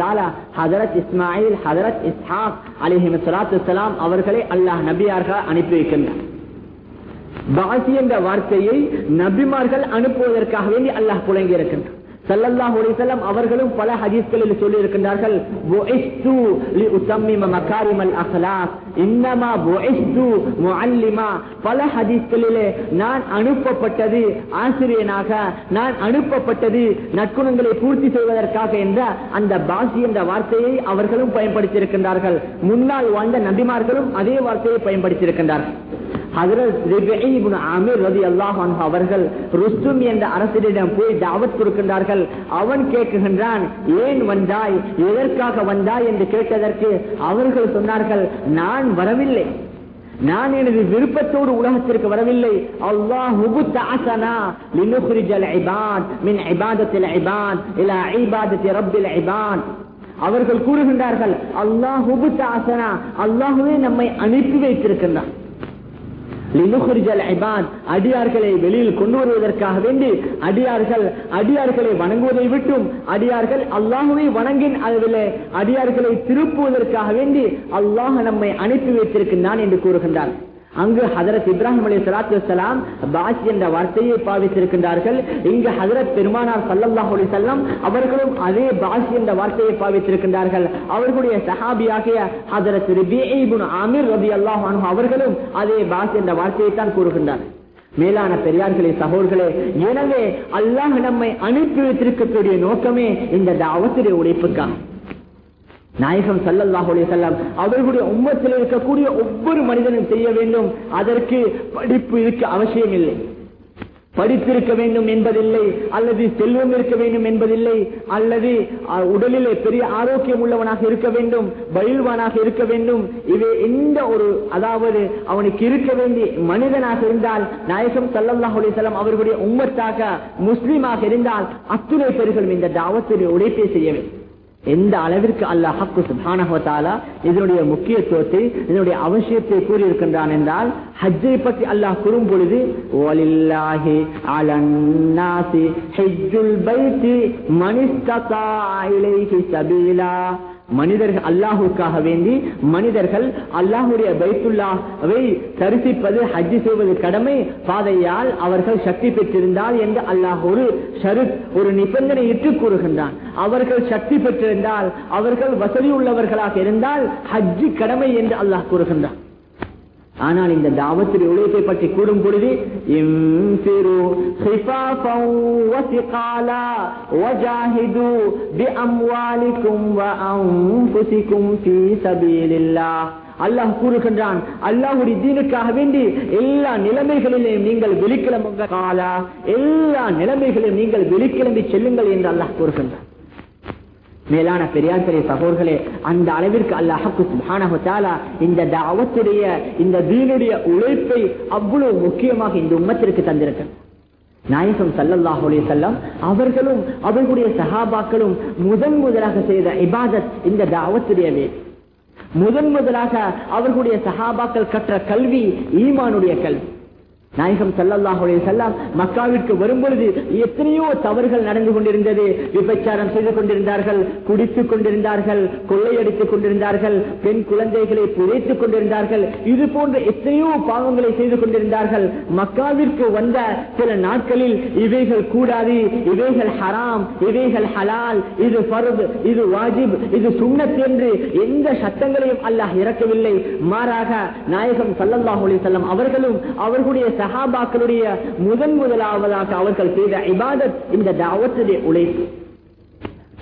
இஸ்மாயில் ஹசரத் இஸ்ஹாக் அலிஹிம் சலாத்து அவர்களை அல்லாஹ் நபியார்கள் அனுப்பி வைக்கின்றார். பாசி என்ற வார்த்தையை நபிமார்கள் அனுப்புவதற்காக வேண்டி அல்லாஹ் புழங்கி இருக்கின்றார் அவர்களும் பல ஹதீஸ்களில் சொல்லி இருக்கின்றார்கள் பல ஹதீஸ்களிலே நான் அனுப்பப்பட்டது ஆசிரியனாக நான் அனுப்பப்பட்டது நற்குணங்களை பூர்த்தி செய்வதற்காக என்ற அந்த பாசி என்ற வார்த்தையை அவர்களும் பயன்படுத்தி இருக்கின்றார்கள் முன்னால் வாழ்ந்த நபிமார்களும் அதே வார்த்தையை பயன்படுத்தி இருக்கின்றார்கள் அவர்கள் ருஸ்தும் என்ற அரசரிடம் போய் தாவத் கொடுக்கின்றார்கள். அவன் கேட்குகின்றான் ஏன் வந்தாய்? எதற்காக வந்தாய்? என்று கேட்டதற்கு அவர்கள் சொன்னார்கள் நான் வரவில்லை. நான் எனது விருப்பத்தோடு உலகத்திற்கு வரவில்லை. அல்லாஹ் அவர்கள் கூறுகின்றார்கள் அல்லாஹ் அல்லாஹுவே நம்மை அனுப்பி வைத்திருக்கின்றான். அடியார்களை வெளியில் கொண்டு வருவதற்காக வேண்டி அடியார்கள் அடியார்களை வணங்குவதை விட்டும் அடியார்கள் அல்லாஹுவை வணங்கின் அளவில் அடியார்களை திருப்புவதற்காக வேண்டி அல்லாஹ் நம்மை அனுப்பி வைத்திருக்கின்றான் என்று கூறுகின்றார் அங்கு ஹதரத் இப்ராஹிம் அலி சலாத்து வலாம் பாஸ் என்ற வார்த்தையை பாவித்திருக்கின்றார்கள். இங்கு ஹதரத் பெருமானார் சல்லாஹ் அலி செல்லம் அவர்களும் அதே பாஸ் என்ற வார்த்தையை பாவித்திருக்கின்றார்கள். அவர்களுடைய சஹாபியாகிய ஹதரத் ஆமீர் ரபி அல்லாஹ் அவர்களும் அதே பாஸ் என்ற வார்த்தையை தான் கூறுகின்றார் மேலான பெரியார்களே சகோதர்களே எனவே அல்லாஹ் நம்மை அனுப்பி வைத்திருக்கக்கூடிய நோக்கமே இந்த தாவத்துடைய உழைப்புக்காக நாயகம் சல்லல்லாஹுடைய செல்லம் அவர்களுடைய உம்மத்தில் இருக்கக்கூடிய ஒவ்வொரு மனிதனும் செய்ய வேண்டும். அதற்கு படிப்பு இருக்க அவசியம் இல்லை படித்திருக்க வேண்டும் என்பதில்லை. அல்லது செல்வம் இருக்க வேண்டும் என்பதில்லை. அல்லது உடலிலே பெரிய ஆரோக்கியம் உள்ளவனாக இருக்க வேண்டும். பயில்வானாக இருக்க வேண்டும். இவை எந்த ஒரு அதாவது அவனுக்கு இருக்க வேண்டிய மனிதனாக இருந்தால் நாயகம் சல்லல்லாஹுலே அலிசல்லாம் அவர்களுடைய உம்மத்தாக முஸ்லீமாக இருந்தால் அத்துணை பெருகளும் இந்த தாவத்துடைய உழைப்பை செய்ய வேண்டும் எந்த அளவிற்கு அல்லாஹ் ஹக்கு சுபானஹாலா இதனுடைய முக்கியத்துவத்தை இதனுடைய அவசியத்தை கூறியிருக்கின்றான் என்றால் ஹஜ்ஜை பற்றி அல்லாஹ் கூறும் பொழுது ஓலில்லாஹி அலன்னாசி ஹெஜ்ஜுல் பைத்தி மனிஸ்ததா இலைஹி சபீலா. மனிதர்கள் அல்லாஹுக்காக வேண்டி மனிதர்கள் அல்லாஹுடைய பைத்துல்லாவை தரிசிப்பது ஹஜ்ஜி செய்வது கடமை. பாதையால் அவர்கள் சக்தி பெற்றிருந்தால் என்று அல்லாஹ் ஒரு ஷருத் ஒரு நிபந்தனை இட்டு கூறுகின்றான். அவர்கள் சக்தி பெற்றிருந்தால் அவர்கள் வசதி உள்ளவர்களாக இருந்தால் ஹஜ்ஜி கடமை என்று அல்லாஹ் கூறுகின்றான். ஆனால் இந்த தாவத்துடைய உழைப்பை பற்றி கூறும் பொழுது அல்லாஹ் கூறுகின்றான் அல்லாஹுடைய தீனுக்காக வேண்டி எல்லா நிலைமைகளிலும் நீங்கள் வெளிக்கிழமை காலா. எல்லா நிலைமைகளையும் நீங்கள் வெளிக்கிளம்பி செல்லுங்கள் என்று அல்லாஹ் கூறுகின்றான். மேலான பெரியார்களே சகோதர்களே அந்த அளவிற்கு அல்லாஹு சுபானஹாலா இந்த தாவத்துடைய இந்த தீனுடைய உழைப்பை அவ்வளவு முக்கியமாக இந்த உம்மத்திற்கு தந்திருக்க நாயகம் சல்லல்லாஹு செல்லம் அவர்களும் அவர்களுடைய சஹாபாக்களும் முதன் முதலாக செய்த இபாதத் இந்த தாவத்துடைய வேலை முதன் முதலாக அவர்களுடைய சஹாபாக்கள் கற்ற கல்வி ஈமானுடைய கல்வி. நாயகம் செல்லல்லாஹுடைய செல்லாம் மக்காவிற்கு வரும்பொழுது எத்தனையோ தவறுகள் நடந்து கொண்டிருந்தது. விபச்சாரம் செய்து கொண்டிருந்தார்கள் குடித்துக் கொண்டிருந்தார்கள் கொள்ளையடித்துக் கொண்டிருந்தார்கள் பெண் குழந்தைகளை புதைத்துக் கொண்டிருந்தார்கள். இது போன்ற எத்தனையோ பாவங்களை செய்து கொண்டிருந்தார்கள். மக்காவிற்கு வந்த சில நாட்களில் இவைகள் கூடாது இவைகள் ஹராம் இவைகள் ஹலால் இது ஃபர்த் இது வாஜிப் இது சுண்ணத் என்று எந்த சட்டங்களையும் அல்லாஹ் இறக்கவில்லை. மாறாக நாயகம் சல்லல்லாஹு செல்லம் அவர்களும் அவர்களுடைய சஹாபாக்களுடைய முதன் முதலாவதாக அவர்கள் செய்த இபாதத் இந்த தாவத்துடைய உழைப்பு.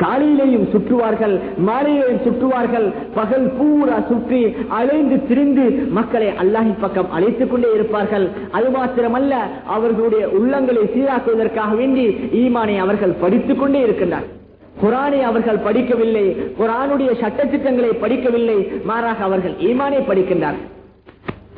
காலையிலேயும் சுற்றுவார்கள் மாலையிலேயும் சுற்றுவார்கள் பகல் பூரா சுற்றி அலைந்து திரிந்து மக்களை அல்லாஹின் பக்கம் அழைத்துக் கொண்டே இருப்பார்கள். அது மாத்திரமல்ல அவர்களுடைய உள்ளங்களை சீராக்குவதற்காக வேண்டி ஈமானை அவர்கள் படித்துக் கொண்டே இருக்கின்றார். குரானை அவர்கள் படிக்கவில்லை குரானுடைய சட்டத்திட்டங்களை படிக்கவில்லை மாறாக அவர்கள் ஈமானை படிக்கின்றார்கள்.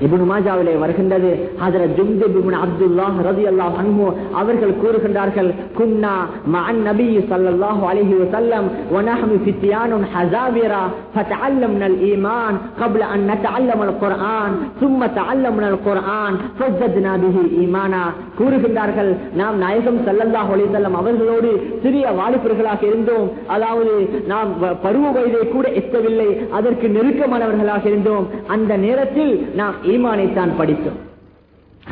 இப்னு மாஜாவிலே வருகின்றது ஹஜரத் ஜும்து இப்னு அப்துல்லாஹ் ரலியல்லாஹு அன்ஹு அவர்கள் கூறுகின்றார்கள் குன்னா மஅன் நபி ஸல்லல்லாஹு அலைஹி வஸல்லம் ونحن فتيان حزابرة فتعلمنا الإيمان قبل أن نتعلم القرآن ثم تعلمنا القرآن فزدنا به إيمانا கூறுகின்றார்கள் நாம் நாயகம் ஸல்லல்லாஹு அலைஹி வஸல்லம் அவர்களோடு சிறிய வாலிபர்களாக இருந்தோம் அதாவது நாம் வ- பருவ வயதை கூட எட்டவில்லை அதற்கு நெருக்கமானவர்களாக இருந்தோம் அந்த நேரத்தில் நாம் ஈமானை தான் படித்தோம்.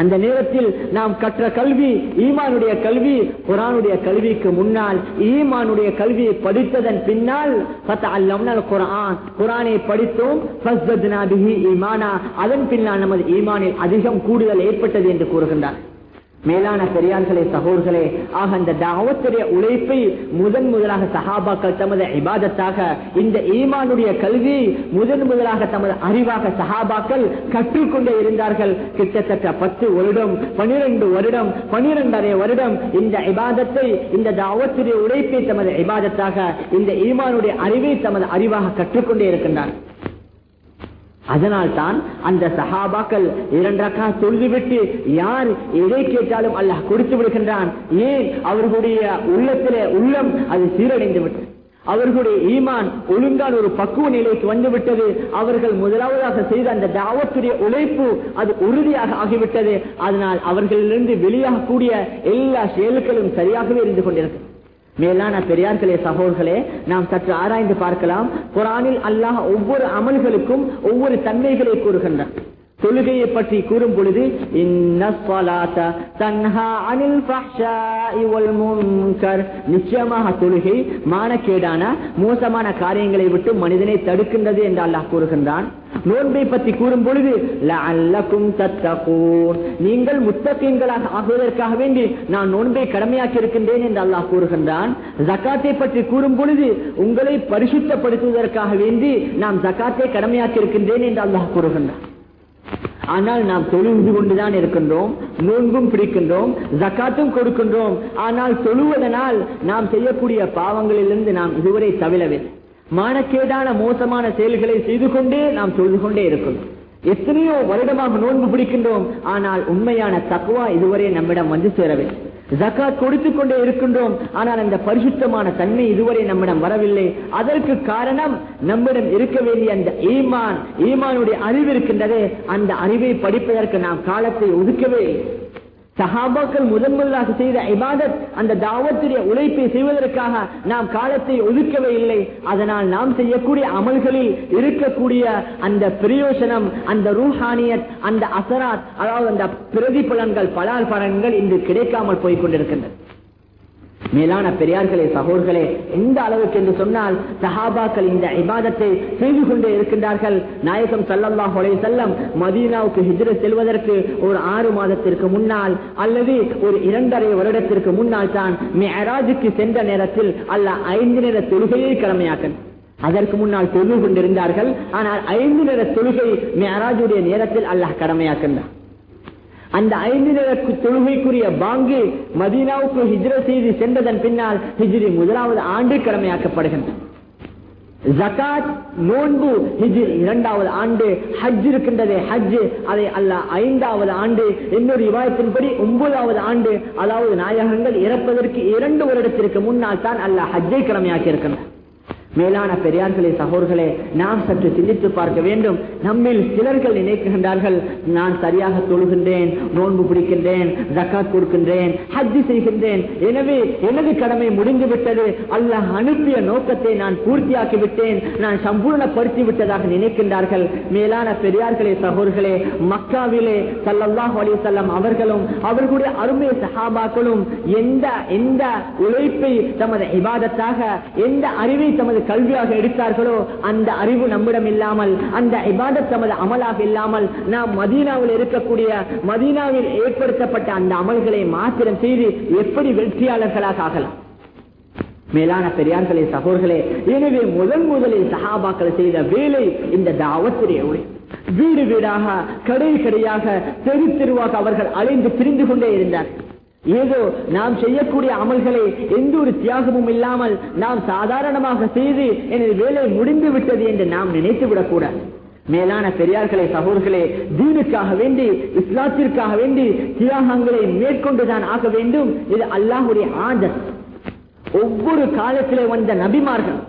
அந்த நேரத்தில் நாம் கற்ற கல்வி ஈமானுடைய கல்வி குரானுடைய கல்விக்கு முன்னால் ஈமானுடைய கல்வியை படித்ததன் பின்னால் ஃபத்தஅல்லம்னல் குரானை படித்தோம் ஈமானா. அதன் பின்னால் நமது ஈமானில் அதிகம் கூடுதல் ஏற்பட்டது என்று கூறுகின்றார். மேலான பெரியார்களே சகோர்களே ஆக அந்த தாவத்துடைய உழைப்பை முதன் முதலாக சஹாபாக்கள் தமது இபாதத்தாக இந்த ஈமானுடைய கல்வி முதன் முதலாக தமது அறிவாக சஹாபாக்கள் கற்றுக்கொண்டே இருந்தார்கள். கிட்டத்தட்ட பத்து வருடம் பனிரெண்டு வருடம் பனிரெண்டரை வருடம் இந்த இபாதத்தை இந்த தாவத்துடைய உழைப்பை தமது இபாதத்தாக இந்த ஈமானுடைய அறிவை தமது அறிவாக கற்றுக்கொண்டே இருக்கின்றார் அதனால் தான் அந்த சஹாபாக்கள் இரண்டக்கா சொல்லிவிட்டு யார் எதை கேட்டாலும் அல்லாஹ் கொடுத்து விடுகின்றான்? ஏன்? அவர்களுடைய உள்ளத்திலே உள்ளம் அது சீரடைந்து விட்டது. அவர்களுடைய ஈமான் ஒழுங்கால் ஒரு பக்குவ நிலைக்கு வந்துவிட்டது அவர்கள் முதலாவதாக செய்த அந்த தாவத்துடைய உழைப்பு அது உறுதியாக ஆகிவிட்டது. அதனால் அவர்களிலிருந்து வெளியாகக்கூடிய எல்லா செயல்களும் சரியாகவே இருந்து கொண்டிருக்கிறது. மேலான பெரியார்களே சகோதர்களே நாம் சற்று ஆராய்ந்து பார்க்கலாம். குரானில் அல்லாஹ் ஒவ்வொரு அமல்களுக்கும் ஒவ்வொரு தன்மைகளை கூறுகின்றான். தொழுகையை பற்றி கூறும் பொழுது நிச்சயமாக தொழுகை மானக்கேடான மோசமான காரியங்களை விட்டு மனிதனை தடுக்கின்றது என்று அல்லாஹ் கூறுகின்றான். நோன்பை பற்றி கூறும் பொழுது நீங்கள் முத்தகங்களாக ஆகுவதற்காக வேண்டி நான் நோன்பை கடமையாக்கி இருக்கின்றேன் என்று அல்லாஹ் கூறுகின்றான். ஜக்காத்தை பற்றி கூறும் பொழுது உங்களை பரிசுத்தப்படுத்துவதற்காக வேண்டி நாம் ஜக்காத்தை கடமையாக்கி இருக்கின்றேன் என்று அல்லாஹ் கூறுகின்றான். ஆனால் நாம் தொழுது கொண்டுதான் இருக்கின்றோம் நோன்பும் பிடிக்கின்றோம் ஜக்காத்தும் கொடுக்கின்றோம். ஆனால் தொழுவதனால் நாம் செய்யக்கூடிய பாவங்களிலிருந்து நாம் இதுவரை தவிழவில்லை. மானக்கேடான மோசமான செயல்களை செய்து கொண்டே நாம் தொழுது கொண்டே இருக்கின்றோம். எத்தனையோ வருடமாக நோன்பு பிடிக்கின்றோம். ஆனால் உண்மையான தக்குவா இதுவரை நம்மிடம் வந்து சேரவில்லை. ஜக்காத் கொடுத்துக் கொண்டே இருக்கின்றோம். ஆனால் அந்த பரிசுத்தமான தன்மை இதுவரை நம்மிடம் வரவில்லை. அதற்கு காரணம் நம்மிடம் இருக்க வேண்டிய அந்த ஈமான். ஈமானுடைய அறிவு இருக்கின்றதே. அந்த அறிவை படிப்பதற்கு நாம் காலத்தை ஒதுக்கவே சஹாபாக்கள் முதன்முதலாக செய்த இபாதத் அந்த தாவத்துடைய உழைப்பை செய்வதற்காக நாம் காலத்தை ஒதுக்கவே இல்லை. அதனால் நாம் செய்யக்கூடிய அமல்களில் இருக்கக்கூடிய அந்த பிரயோசனம் அந்த ரூஹானியத் அந்த அசராத் அதாவது அந்த பிரதிபலன்கள் பலால் பலன்கள் இன்று கிடைக்காமல் போய் கொண்டிருக்கின்றன. மேலான பெரியார்களே சகோர்களே எந்த அளவுக்கு என்று சொன்னால் சஹாபாக்கள் இந்த இபாதத்தை செய்து கொண்டே இருக்கின்றார்கள். நாயகம் ஸல்லல்லாஹு செல்லம் மதீனாவுக்கு ஹிஜ்ர செல்வதற்கு ஒரு ஆறு மாதத்திற்கு முன்னால் அல்லது ஒரு இரண்டரை வருடத்திற்கு முன்னால் தான் மெராஜுக்கு சென்ற நேரத்தில் அல்லாஹ் ஐந்து நேர தொழுகையை கடமையாக்கன். அதற்கு முன்னால் தொழுது கொண்டிருந்தார்கள். ஆனால் ஐந்து நேர தொழுகை மெராஜுடைய நேரத்தில் அல்லாஹ் கடமையாக்கின்றார் அந்த ஐந்து நேர தொழுகைக்குரிய பாங்கு மதீனாவுக்கு ஹிஜ்ர செய்து சென்றதன் பின்னால் ஹிஜ்ரி முதலாவது ஆண்டு கடமையாக்கப்படுகின்றன ஜகாத் நோன்பு ஹிஜ்ர் இரண்டாவது ஆண்டு ஹஜ் இருக்கின்றதே ஹஜ் அதை அல்லாஹ் ஐந்தாவது ஆண்டு இன்னொரு விவாதத்தின்படி ஒன்பதாவது ஆண்டு அதாவது நாயகங்கள் இறப்பதற்கு இரண்டு வருடத்திற்கு முன்னால் தான் அல்ல ஹஜ்ஜை கடமையாக்கி இருக்கின்றன மேலான பெரியார்களே சகோர்களே நாம் சற்று சிந்தித்து பார்க்க வேண்டும். நம்மில் சிலர்கள் நினைக்கின்றார்கள் நான் சரியாக தொழுகின்றேன் நோன்பு பிடிக்கின்றேன் ஜக்காத் கொடுக்கின்றேன் ஹஜ்ஜி செய்கின்றேன். எனவே எனது கடமை முடிந்து விட்டது அல்லாஹ் அனுப்பிய நோக்கத்தை நான் பூர்த்தியாக்கி விட்டேன் நான் சம்பூர்ணப்படுத்தி விட்டதாக நினைக்கின்றார்கள். மேலான பெரியார்களே சகோர்களே மக்காவிலே சல்லாஹ் அலி வஸல்லம் அவர்களும் அவர்களுடைய அருமை சஹாபாக்களும் எந்த எந்த உழைப்பை தமது இபாதத்தாக எந்த அறிவை தமது கல்வியாக எடுத்தார்களோ அந்த அறிவு நம்மிடம் இல்லாமல் அந்த இபாதத் தமது அமலாக இல்லாமல் நாம் மதீனாவில் இருக்கக்கூடிய மதீனாவில் ஏற்படுத்தப்பட்ட அந்த அமல்களை மாத்திரம் செய்து எப்படி வெற்றியாளர்களாக ஆகலாம்? மேலான பெரியார்களே சகோர்களே எனவே முதன் முதலில் சகாபாக்கள் செய்த வேலை இந்த தாவத்துடைய உரை. வீடு வீடாக கடை கடையாக தெரு தெருவாக அவர்கள் அலைந்து பிரிந்து கொண்டே இருந்தார் ஏதோ நாம் செய்யக்கூடிய அமல்களை எந்த ஒரு தியாகமும் இல்லாமல் நாம் சாதாரணமாக செய்து எனது வேலை முடிந்து விட்டது என்று நாம் நினைத்து விடக்கூடாது மேலான பெரியார்களே சகோதர்களே தீனுக்காக வேண்டி இஸ்லாத்திற்காக வேண்டி தியாகங்களை மேற்கொண்டுதான் ஆக வேண்டும். இது அல்லாஹுடைய ஆதர். ஒவ்வொரு காலத்திலே வந்த நபிமார்கள்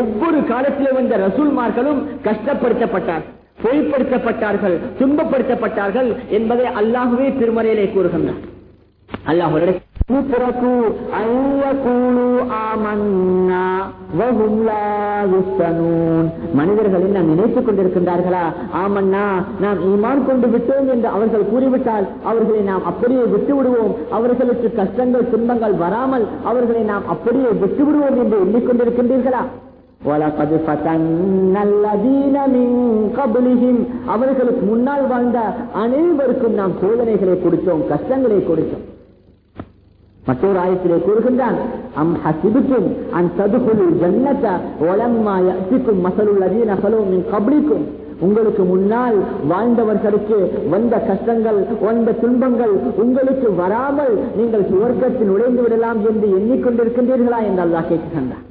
ஒவ்வொரு காலத்திலே வந்த ரசூல்மார்களும் கஷ்டப்படுத்தப்பட்டார் பொய்ப்படுத்தப்பட்டார்கள் துன்பப்படுத்தப்பட்டார்கள் என்பதை அல்லாஹுவே திருமறையிலே கூறுகின்றார். அல்லாஹுடைய மனிதர்கள் என்ன நினைத்துக் கொண்டிருக்கின்றார்களா? ஆமண்ணா நாம் ஈமான் கொண்டு விட்டோம் என்று அவர்கள் கூறிவிட்டால் அவர்களை நாம் அப்படியே விட்டு விடுவோம் அவர்களுக்கு கஷ்டங்கள் துன்பங்கள் வராமல் அவர்களை நாம் அப்படியே விட்டு விடுவோம் என்று எண்ணிக்கொண்டிருக்கின்றீர்களா அவர்களுக்கு முன்னால் வாழ்ந்த அனைவருக்கும் நாம் சோதனைகளை கொடுத்தோம் கஷ்டங்களை கொடுத்தோம். மற்றொரு ஆயத்திலே கூறுகின்றான் அம் ஹசிபுக்கும் அன் ததுகுலு ஜன்னத ஒலம்மா யசிக்கும் மசலுல் கபடிக்கும் உங்களுக்கு முன்னால் வாழ்ந்தவர்களுக்கு வந்த கஷ்டங்கள் வந்த துன்பங்கள் உங்களுக்கு வராமல் நீங்கள் சுவர்க்கத்தில் நுழைந்து விடலாம் என்று எண்ணிக்கொண்டிருக்கின்றீர்களா என்று அல்லாஹ் கேட்கின்றார்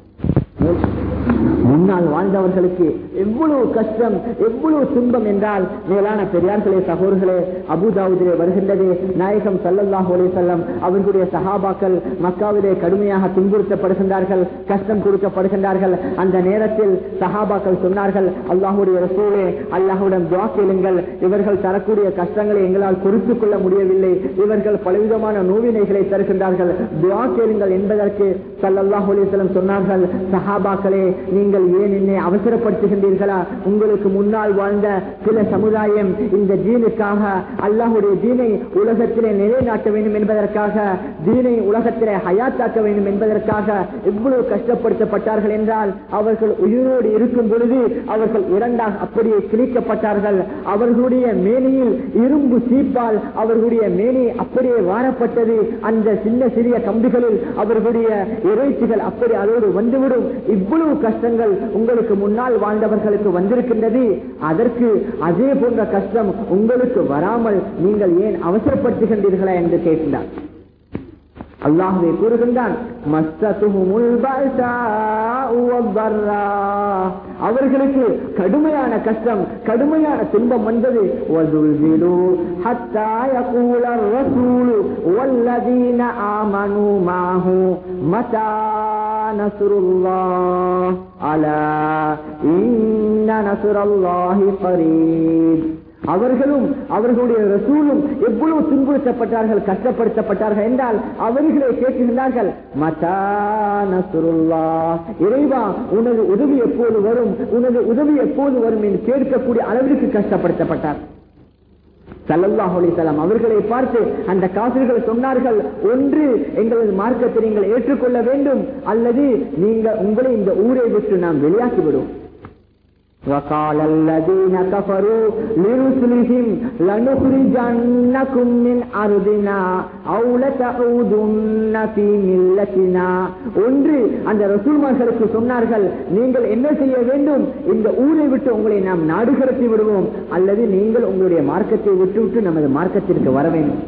முன்னால் வாழ்ந்தவர்களுக்கு எவ்வளவு கஷ்டம் எவ்வளவு துன்பம் என்றால் மேலான பெரியார்களே சகோதர்களே அபுதாவுதிலே வருகின்றது. நாயகம் சல்லல்லாஹ் செல்லம் அவர்களுடைய சகாபாக்கள் மக்காவிலே கடுமையாக துன்புறுத்தப்படுகின்றார்கள் கஷ்டம் கொடுக்கப்படுகின்றார்கள். அந்த நேரத்தில் சகாபாக்கள் சொன்னார்கள் அல்லாஹுடைய ரசூலே அல்லாஹுடன் துவா கேளுங்கள். இவர்கள் தரக்கூடிய கஷ்டங்களை எங்களால் குறித்துக் கொள்ள முடியவில்லை. இவர்கள் பலவிதமான நோவினைகளை தருகின்றார்கள். துவா கேளுங்கள் என்பதற்கு சல்லல்லாஹ் சொன்னார்கள் சஹாபாக்களே நீங்கள் ஏன் என்னை அவசரப்படுத்துகின்றீர்களா? உங்களுக்கு முன்னால் வாழ்ந்த சில சமுதாயம் இந்த ஜீனுக்காக அல்லாஹுடைய ஜீனை உலகத்திலே நிலைநாட்ட வேண்டும் என்பதற்காக ஜீனை உலகத்திலே ஹயாத்தாக்க வேண்டும் என்பதற்காக எவ்வளவு கஷ்டப்படுத்தப்பட்டார்கள் என்றால் அவர்கள் உயிரோடு இருக்கும் பொழுது அவர்கள் இரண்டாக அப்படியே கிழிக்கப்பட்டார்கள். அவர்களுடைய மேனியில் இரும்பு சீப்பால் அவர்களுடைய மேனி அப்படியே வாரப்பட்டது. அந்த சின்ன சிறிய கம்பிகளில் அவர்களுடைய இறைச்சிகள் அப்படி அதோடு வந்துவிடும். இவ்வளவு கஷ்டங்கள் உங்களுக்கு முன்னால் வாழ்ந்தவர்களுக்கு வந்திருக்கின்றது. அதற்கு அதே போன்ற கஷ்டம் உங்களுக்கு வராமல் நீங்கள் ஏன் அவசரப்படுத்துகின்றீர்களா என்று கேட்கிறார். அல்லாஹுவே கூறுகின்றான் அவர்களுக்கு கடுமையான கஷ்டம் கடுமையான துன்பம் வந்தது. அலா இன்ன நசுரல்லாஹி பரீத் அவர்களும் அவர்களுடைய ரசூலும் எவ்வளவு துன்புறுத்தப்பட்டார்கள் கஷ்டப்படுத்தப்பட்டார்கள் என்றால் அவர்களே கேட்கின்றார்கள் மதான சுருல்லா இறைவா உனது உதவி எப்போது வரும்? உனது உதவி எப்போது வரும் என்று கேட்கக்கூடிய அளவிற்கு கஷ்டப்படுத்தப்பட்டார். சல்லல்லாஹலிசலாம் அவர்களை பார்த்து அந்த காசிர்கள் சொன்னார்கள் ஒன்று எங்களது மார்க்கத்தை நீங்கள் ஏற்றுக்கொள்ள வேண்டும் அல்லது நீங்கள் உங்களை இந்த ஊரை விட்டு நாம் வெளியாக்கிவிடும் وقال الذين كفروا لرسلهم لنخرجنكم من أرضنا أو لتعودن في ملتنا ஒன்று அந்த ரசூல்மார்களுக்கு சொன்னார்கள் நீங்கள் என்ன செய்ய வேண்டும் இந்த ஊரை விட்டு உங்களை நாம் நாடு கடத்தி விடுவோம் அல்லது நீங்கள் உங்களுடைய மார்க்கத்தை விட்டுவிட்டு நமது மார்க்கத்திற்கு வர வேண்டும்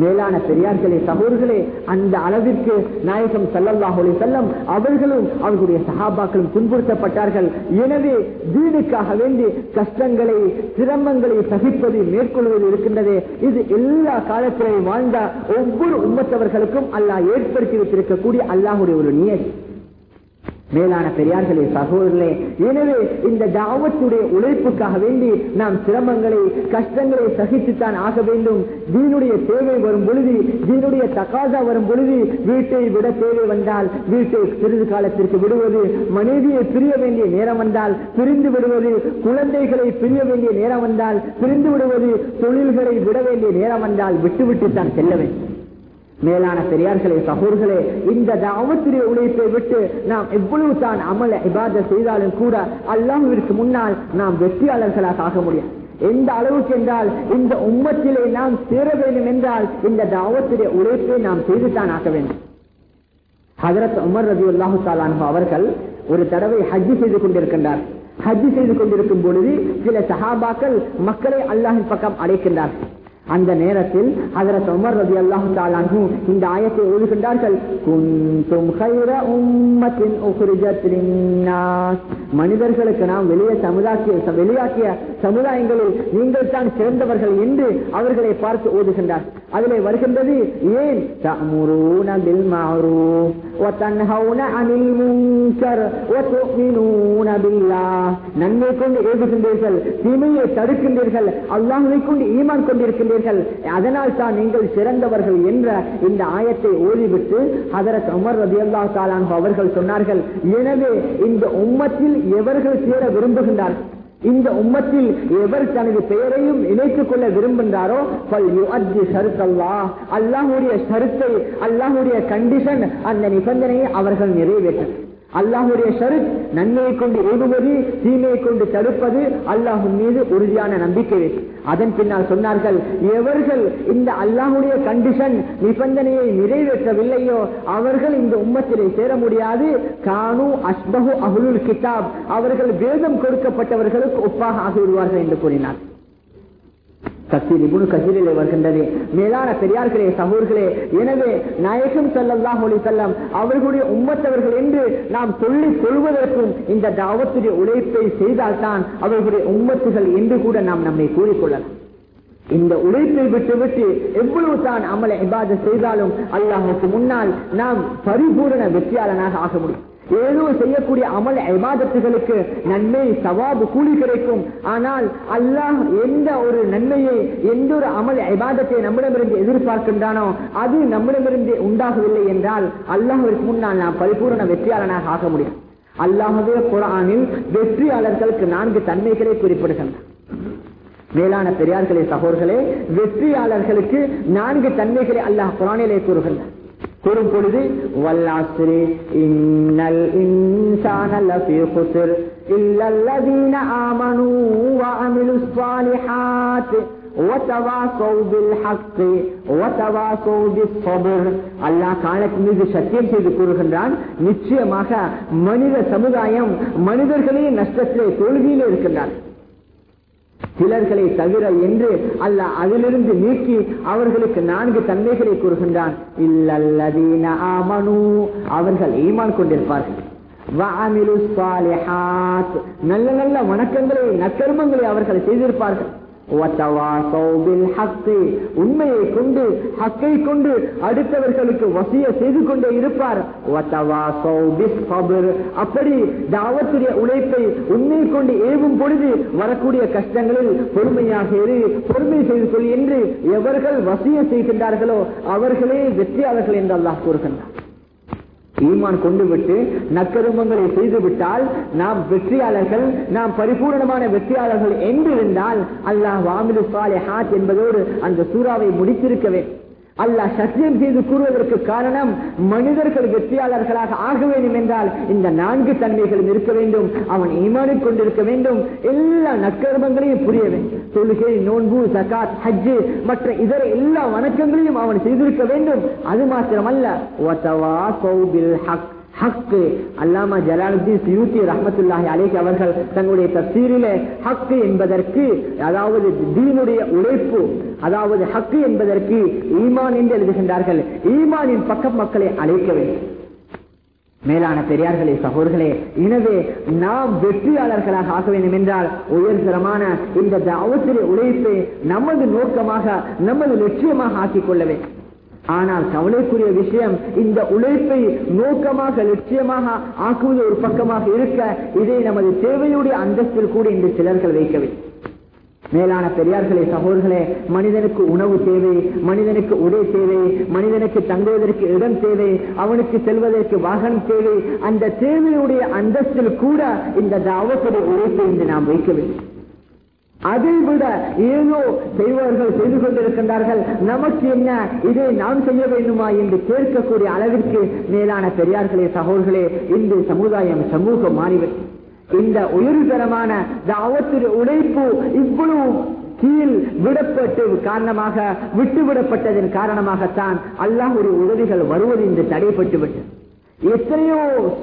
மேலான பெரியார்களே சகோதர்களே அந்த அளவிற்கு நாயகம் சல்லல்லாஹுலே செல்லம் அவர்களும் அவர்களுடைய சகாபாக்களும் துன்புறுத்தப்பட்டார்கள். எனவே தீனுக்காக வேண்டி கஷ்டங்களை சிரமங்களை சகிப்பது மேற்கொள்வது இருக்கின்றது. இது எல்லா காலத்திலையும் வாழ்ந்த ஒவ்வொரு உம்மத்தவர்களுக்கும் அல்லாஹ் ஏற்படுத்தி வைத்திருக்கக்கூடிய அல்லாஹுடைய ஒரு நியதி. மேலான பெரியார்களே சகோதரர்களே எனவே இந்த தாவத்துடைய உழைப்புக்காக வேண்டி நாம் சிரமங்களை கஷ்டங்களை சகித்துத்தான் ஆக வேண்டும். தீனுடைய தேவை வரும் பொழுது தீனுடைய தகாதா வரும் பொழுது வீட்டை விட தேவை வந்தால் வீட்டை சிறிது காலத்திற்கு விடுவது மனைவியை பிரிய வேண்டிய நேரம் வந்தால் பிரிந்து விடுவது குழந்தைகளை பிரிய வேண்டிய நேரம் வந்தால் பிரிந்து விடுவது தொழில்களை விட வேண்டிய நேரம் வந்தால் விட்டுவிட்டு தான் செல்ல வேண்டும். மேலான பெரியார்களே சகோர்களே இந்த தாவத்திரிய உழைப்பை விட்டு நாம் எவ்வளவு தான் அமல இபாத செய்தாலும் கூட அல்லாஹுவிற்கு முன்னால் நாம் வெற்றியாளர்களாக ஆக முடியும். எந்த அளவுக்கு என்றால் இந்த உம்மத்திலே நாம் சேர வேண்டும் என்றால் இந்த தாவத்திரிய உழைப்பை நாம் செய்துதான் ஆக வேண்டும். ஹதரத் உமர் ரபி அல்லாஹு தாலானு அவர்கள் ஒரு தடவை ஹஜ்ஜி செய்து கொண்டிருக்கின்றார். ஹஜ்ஜி செய்து கொண்டிருக்கும் பொழுது சில சஹாபாக்கள் மக்களை அல்லாஹின் பக்கம் அழைக்கின்றார்கள். அந்த நேரத்தில் அதரத் உமர் ரவி அல்லாஹு இந்த ஆயத்தை எழுதுகின்றார்கள். குந்தும் ஹைர உம்மத்தின் மனிதர்களுக்கு நாம் வெளியே சமுதாக்கிய வெளியாக்கிய சமுதாயங்களில் நீங்கள் தான் சிறந்தவர்கள் என்று அவர்களை பார்த்து ஓதுகின்றார். அதிலே வருகின்றது ஏன் وتنهون عن المنكر وتؤمنون بالله நன்மை கொண்டு ஏவுகின்றீர்கள் தீமையை தடுக்கின்றீர்கள் அல்லாஹ்வை கொண்டு ஈமான் கொண்டிருக்கின்றீர்கள் அதனால் தான் நீங்கள் சிறந்தவர்கள் என்ற இந்த ஆயத்தை ஓதிவிட்டு ஹதரத் உமர் ரதியல்லாஹு தாலான் அவர்கள் சொன்னார்கள் எனவே இந்த உம்மத்தில் எவர்கள் சேர விரும்புகின்றார்கள் இந்த உம்மத்தில் எவர் தனது பெயரையும் இணைத்துக் கொள்ள விரும்புகின்றாரோ அல்லாஹுடைய சருத்தை அல்லாஹுடைய கண்டிஷன் அந்த நிபந்தனையை அவர்கள் நிறைவேற்ற அல்லாஹுடைய ஷருத் நன்மையை கொண்டு ஏவுவது தீமையை கொண்டு தடுப்பது அல்லாஹு மீது உறுதியான நம்பிக்கை அதன் பின்னால் சொன்னார்கள் எவர்கள் இந்த அல்லாஹுடைய கண்டிஷன் நிபந்தனையை நிறைவேற்றவில்லையோ அவர்கள் இந்த உம்மத்திலே சேர முடியாது. கானு அஸ்பஹு அஹுலுல் கிதாப். அவர்கள் வேதம் கொடுக்கப்பட்டவர்களுக்கு ஒப்பாக ஆகிவிடுவார்கள் என்று கூறினார். கசீர் இபுனு கசீரிலே வருகின்றது. மேலான பெரியார்களே சகோர்களே எனவே நாயகம் சல்லல்லாஹ் ஒளி செல்லம் அவர்களுடைய உம்மத்தவர்கள் என்று நாம் சொல்லிக் கொள்வதற்கும் இந்த தாவத்துடைய உழைப்பை செய்தால்தான் அவர்களுடைய உம்மத்துகள் என்று கூட நாம் நம்மை கூறிக்கொள்ளலாம். இந்த உழைப்பை விட்டு எவ்வளவு தான் அமலை இபாத செய்தாலும் அல்லாஹுக்கு முன்னால் நாம் பரிபூரண வெற்றியாளனாக ஆக முடியும். ஏதோ செய்யக்கூடிய அமல் ஐபாதத்துகளுக்கு நன்மை சவாபு கூலி கிடைக்கும். ஆனால் அல்லாஹ் எந்த ஒரு நன்மையை எந்த ஒரு அமல் ஐபாதத்தை நம்மிடமிருந்து எதிர்பார்க்கின்றானோ அது நம்மிடமிருந்து உண்டாகவில்லை என்றால் அல்லாஹிற்கு முன்னால் நாம் பரிபூர்ண வெற்றியாளனாக ஆக முடியும். அல்லாஹவே குரானில் வெற்றியாளர்களுக்கு நான்கு தன்மைகளை குறிப்பிடுகின்றன. மேலான பெரியார்களே சகோதர்களே வெற்றியாளர்களுக்கு நான்கு தன்மைகளை அல்லாஹ் குரானிலே கூறுகின்றார் கூறும் பொழுது வல்லாசிரி இன்னல் இன்சான லஃபி குஸ்ர் இல்லல்லதீன ஆமனூ வஅமிலு ஸாலிஹாத் وتواصوا بالحق وتواصوا بالصبر அல்லாஹ் காலத்தின் மீது சத்தியம் செய்து கூறுகின்றான் நிச்சயமாக மனித சமுதாயம் மனிதர்களே நஷ்டத்திலே தோல்வியிலே இருக்கின்றார் சிலர்களை தவிர என்று அல்ல அதிலிருந்து நீக்கி அவர்களுக்கு நான்கு தன்மைகளை கூறுகின்றான். இல்லல்லதீன ஆமனு. அவர்கள் ஈமான் கொண்டிருப்பார்கள். நல்ல நல்ல வணக்கங்களை நற்கர்மங்களை அவர்கள் செய்திருப்பார்கள். உண்மையை கொண்டு ஹக்கை கொண்டு அடுத்தவர்களுக்கு வசிய செய்து கொண்டே இருப்பார். அப்படி தாவத்துடைய உழைப்பை உண்மை கொண்டு ஏவும் பொழுது வரக்கூடிய கஷ்டங்களில் பொறுமையாக இரு பொறுமை செய்து கொள் என்று எவர்கள் வசிய செய்கின்றார்களோ அவர்களே வெற்றியாளர்கள் என்று அல்லாஹ் கூறுகின்றார் ஈமான் கொண்டு விட்டு நக்கருமங்களை செய்துவிட்டால் நாம் வெற்றியாளர்கள் நாம் பரிபூர்ணமான வெற்றியாளர்கள் என்றிருந்தால் அல்லாஹ் வாமிலு ஹாத் என்பதோடு அந்த சூறாவை முடித்திருக்கவே அல்லாஹ் சத்தியம் செய்து கூறுவதற்கு காரணம் மனிதர்கள் வெற்றியாளர்களாக ஆக வேண்டும் என்றால் இந்த நான்கு தன்மைகளும் இருக்க வேண்டும் அவன் ஈமானிக் கொண்டிருக்க வேண்டும் எல்லா நற்கர்மங்களையும் புரிய வேண்டும். தொழுகை நோன்பு சகாத் ஹஜ்ஜு மற்ற இதர எல்லா வணக்கங்களையும் அவன் செய்திருக்க வேண்டும். அது மாத்திரமல்ல ஹக். ஹக்கு. அல்லாமா ஜலாலுதீன் சியூத்தி ரஹமத்துல்லாஹி அலேஹி அவர்கள் தங்களுடைய தப்சீரிலே ஹக்கு என்பதற்கு அதாவது தீனுடைய உழைப்பு அதாவது ஹக்கு என்பதற்கு ஈமான் என்று எழுதுகின்றார்கள். ஈமானின் பக்கம் மக்களை அழைக்க வேண்டும். மேலான பெரியார்களே சகோதர்களே எனவே நாம் வெற்றியாளர்களாக ஆக வேண்டும் என்றால் உயர்தரமான இந்த தாவத்திலே உழைப்பை நமது நோக்கமாக நமது லட்சியமாக ஆக்கிக் கொள்ள வேண்டும். ஆனால் கவலைக்குரிய விஷயம் இந்த உழைப்பை நோக்கமாக லட்சியமாக ஆக்குவது ஒரு பக்கமாக இருக்க இதை நமது தேவையுடைய அந்தஸ்தில் கூட இன்று சிலர்கள் வைக்கவில்லை. மேலான பெரியார்களே சகோதர்களே மனிதனுக்கு உணவு தேவை மனிதனுக்கு உடை தேவை மனிதனுக்கு தங்குவதற்கு இடம் தேவை அவனுக்கு செல்வதற்கு வாகனம் தேவை அந்த தேவையுடைய அந்தஸ்தில் கூட இந்த தாவத்துடைய உழைப்பை இன்று நாம் வைக்கவில்லை. அதை விட ஏதோ செய்வர்கள் செய்து கொண்டிருக்கின்றார்கள். நமக்கு என்ன? இதை நாம் செய்ய வேண்டுமா என்று கேட்கக்கூடிய அளவிற்கு மேலான பெரியார்களே சகோதர்களே இன்று சமுதாயம் சமூகம் மாறிவிடும் இந்த உயர்தரமான தாவத்தின் உழைப்பு இவ்வளவு கீழ் விடப்பட்டு காரணமாக விட்டுவிடப்பட்டதன் காரணமாகத்தான் அல்லாஹ் ஒரு உதவிகள் வருவது என்று தடைப்பட்டு விட்டது எத்தனையோ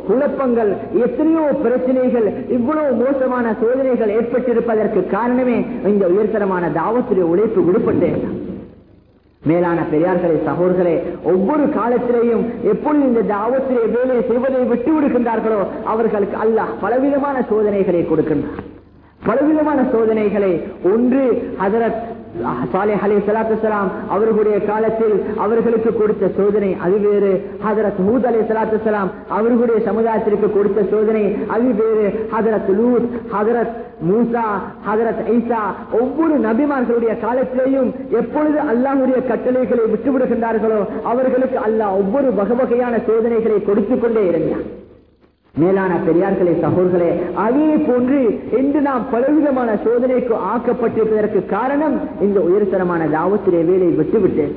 குழப்பங்கள் எத்தனையோ பிரச்சனைகள் இவ்வளவு மோசமான சோதனைகள் ஏற்பட்டிருப்பதற்கு காரணமே இந்த உயர்தரமான தாவத்துடைய உழைப்பு விடுபட்டு. மேலான பெரியார்களே சகோதரர்களே ஒவ்வொரு காலத்திலேயும் எப்பொழுது இந்த தாவத்திலே வேலையை செய்வதை விட்டு விடுகின்றார்களோ அவர்களுக்கு அல்லாஹ் பலவிதமான சோதனைகளை கொடுக்கின்றார் பலவிதமான சோதனைகளை ஒன்று ஹதரத் அலி சலாம் அவர்களுடைய காலத்தில் அவர்களுக்கு கொடுத்த சோதனை அது வேறு. ஹதரத் மூத் அலி சலாத்து சலாம் அவர்களுடைய சமுதாயத்திற்கு கொடுத்த சோதனை அது வேறு. ஹதரத் லூத் ஹதரத் மூசா ஹதரத் ஐசா ஒவ்வொரு நபிமார்களுடைய காலத்திலேயும் எப்பொழுது அல்லாஹுடைய கட்டளைகளை விட்டுவிடுகின்றார்களோ அவர்களுக்கு அல்லாஹ் ஒவ்வொரு வகை வகையான சோதனைகளை கொடுத்துக் கொண்டே இருந்தான். மேலான பெரியார்களே சகோர்களே அதே போன்று இன்று நாம் பலவிதமான சோதனைக்கு ஆக்கப்பட்டிருப்பதற்கு காரணம் இந்த உயர்தரமான தாவத்திலே வேலை விட்டுவிட்டு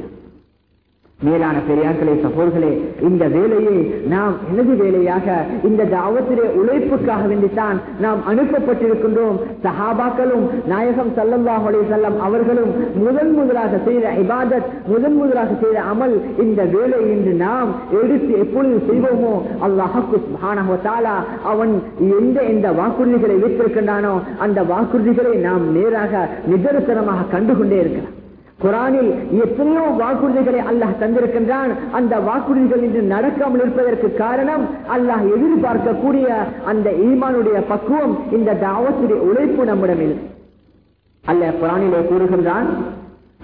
மேலான பெரியார்களே சகோதர்களே இந்த வேலையை நாம் எனது வேலையாக இந்த தாவத்திலே உழைப்புக்காக வேண்டித்தான் நாம் அனுப்பப்பட்டிருக்கின்றோம். சஹாபாக்களும் நாயகம் சல்லல்லாஹுலே செல்லம் அவர்களும் முதன் முதலாக செய்த இபாதத் முதன் முதலாக செய்த அமல் இந்த வேலை என்று நாம் எடுத்து எப்பொழுது செய்வோமோ அல்லாஹு தாலா அவன் எந்த எந்த வாக்குறுதிகளை வைத்திருக்கின்றானோ அந்த வாக்குறுதிகளை நாம் நேராக நிதர்சனமாக கண்டுகொண்டே இருக்கிறான் குரானில் எத்தனையோ வாக்குறுதிகளை அல்லாஹ் தந்திருக்கின்றான். அந்த வாக்குறுதிகள் இன்று நடக்காமல் இருப்பதற்கு காரணம் அல்லாஹ் எதிர்பார்க்கக்கூடிய அந்த ஈமானுடைய பக்குவம் இந்த தாவத்துடைய உழைப்பு நம்மிடமில். அல்ல குரானிலே கூறுகின்றான்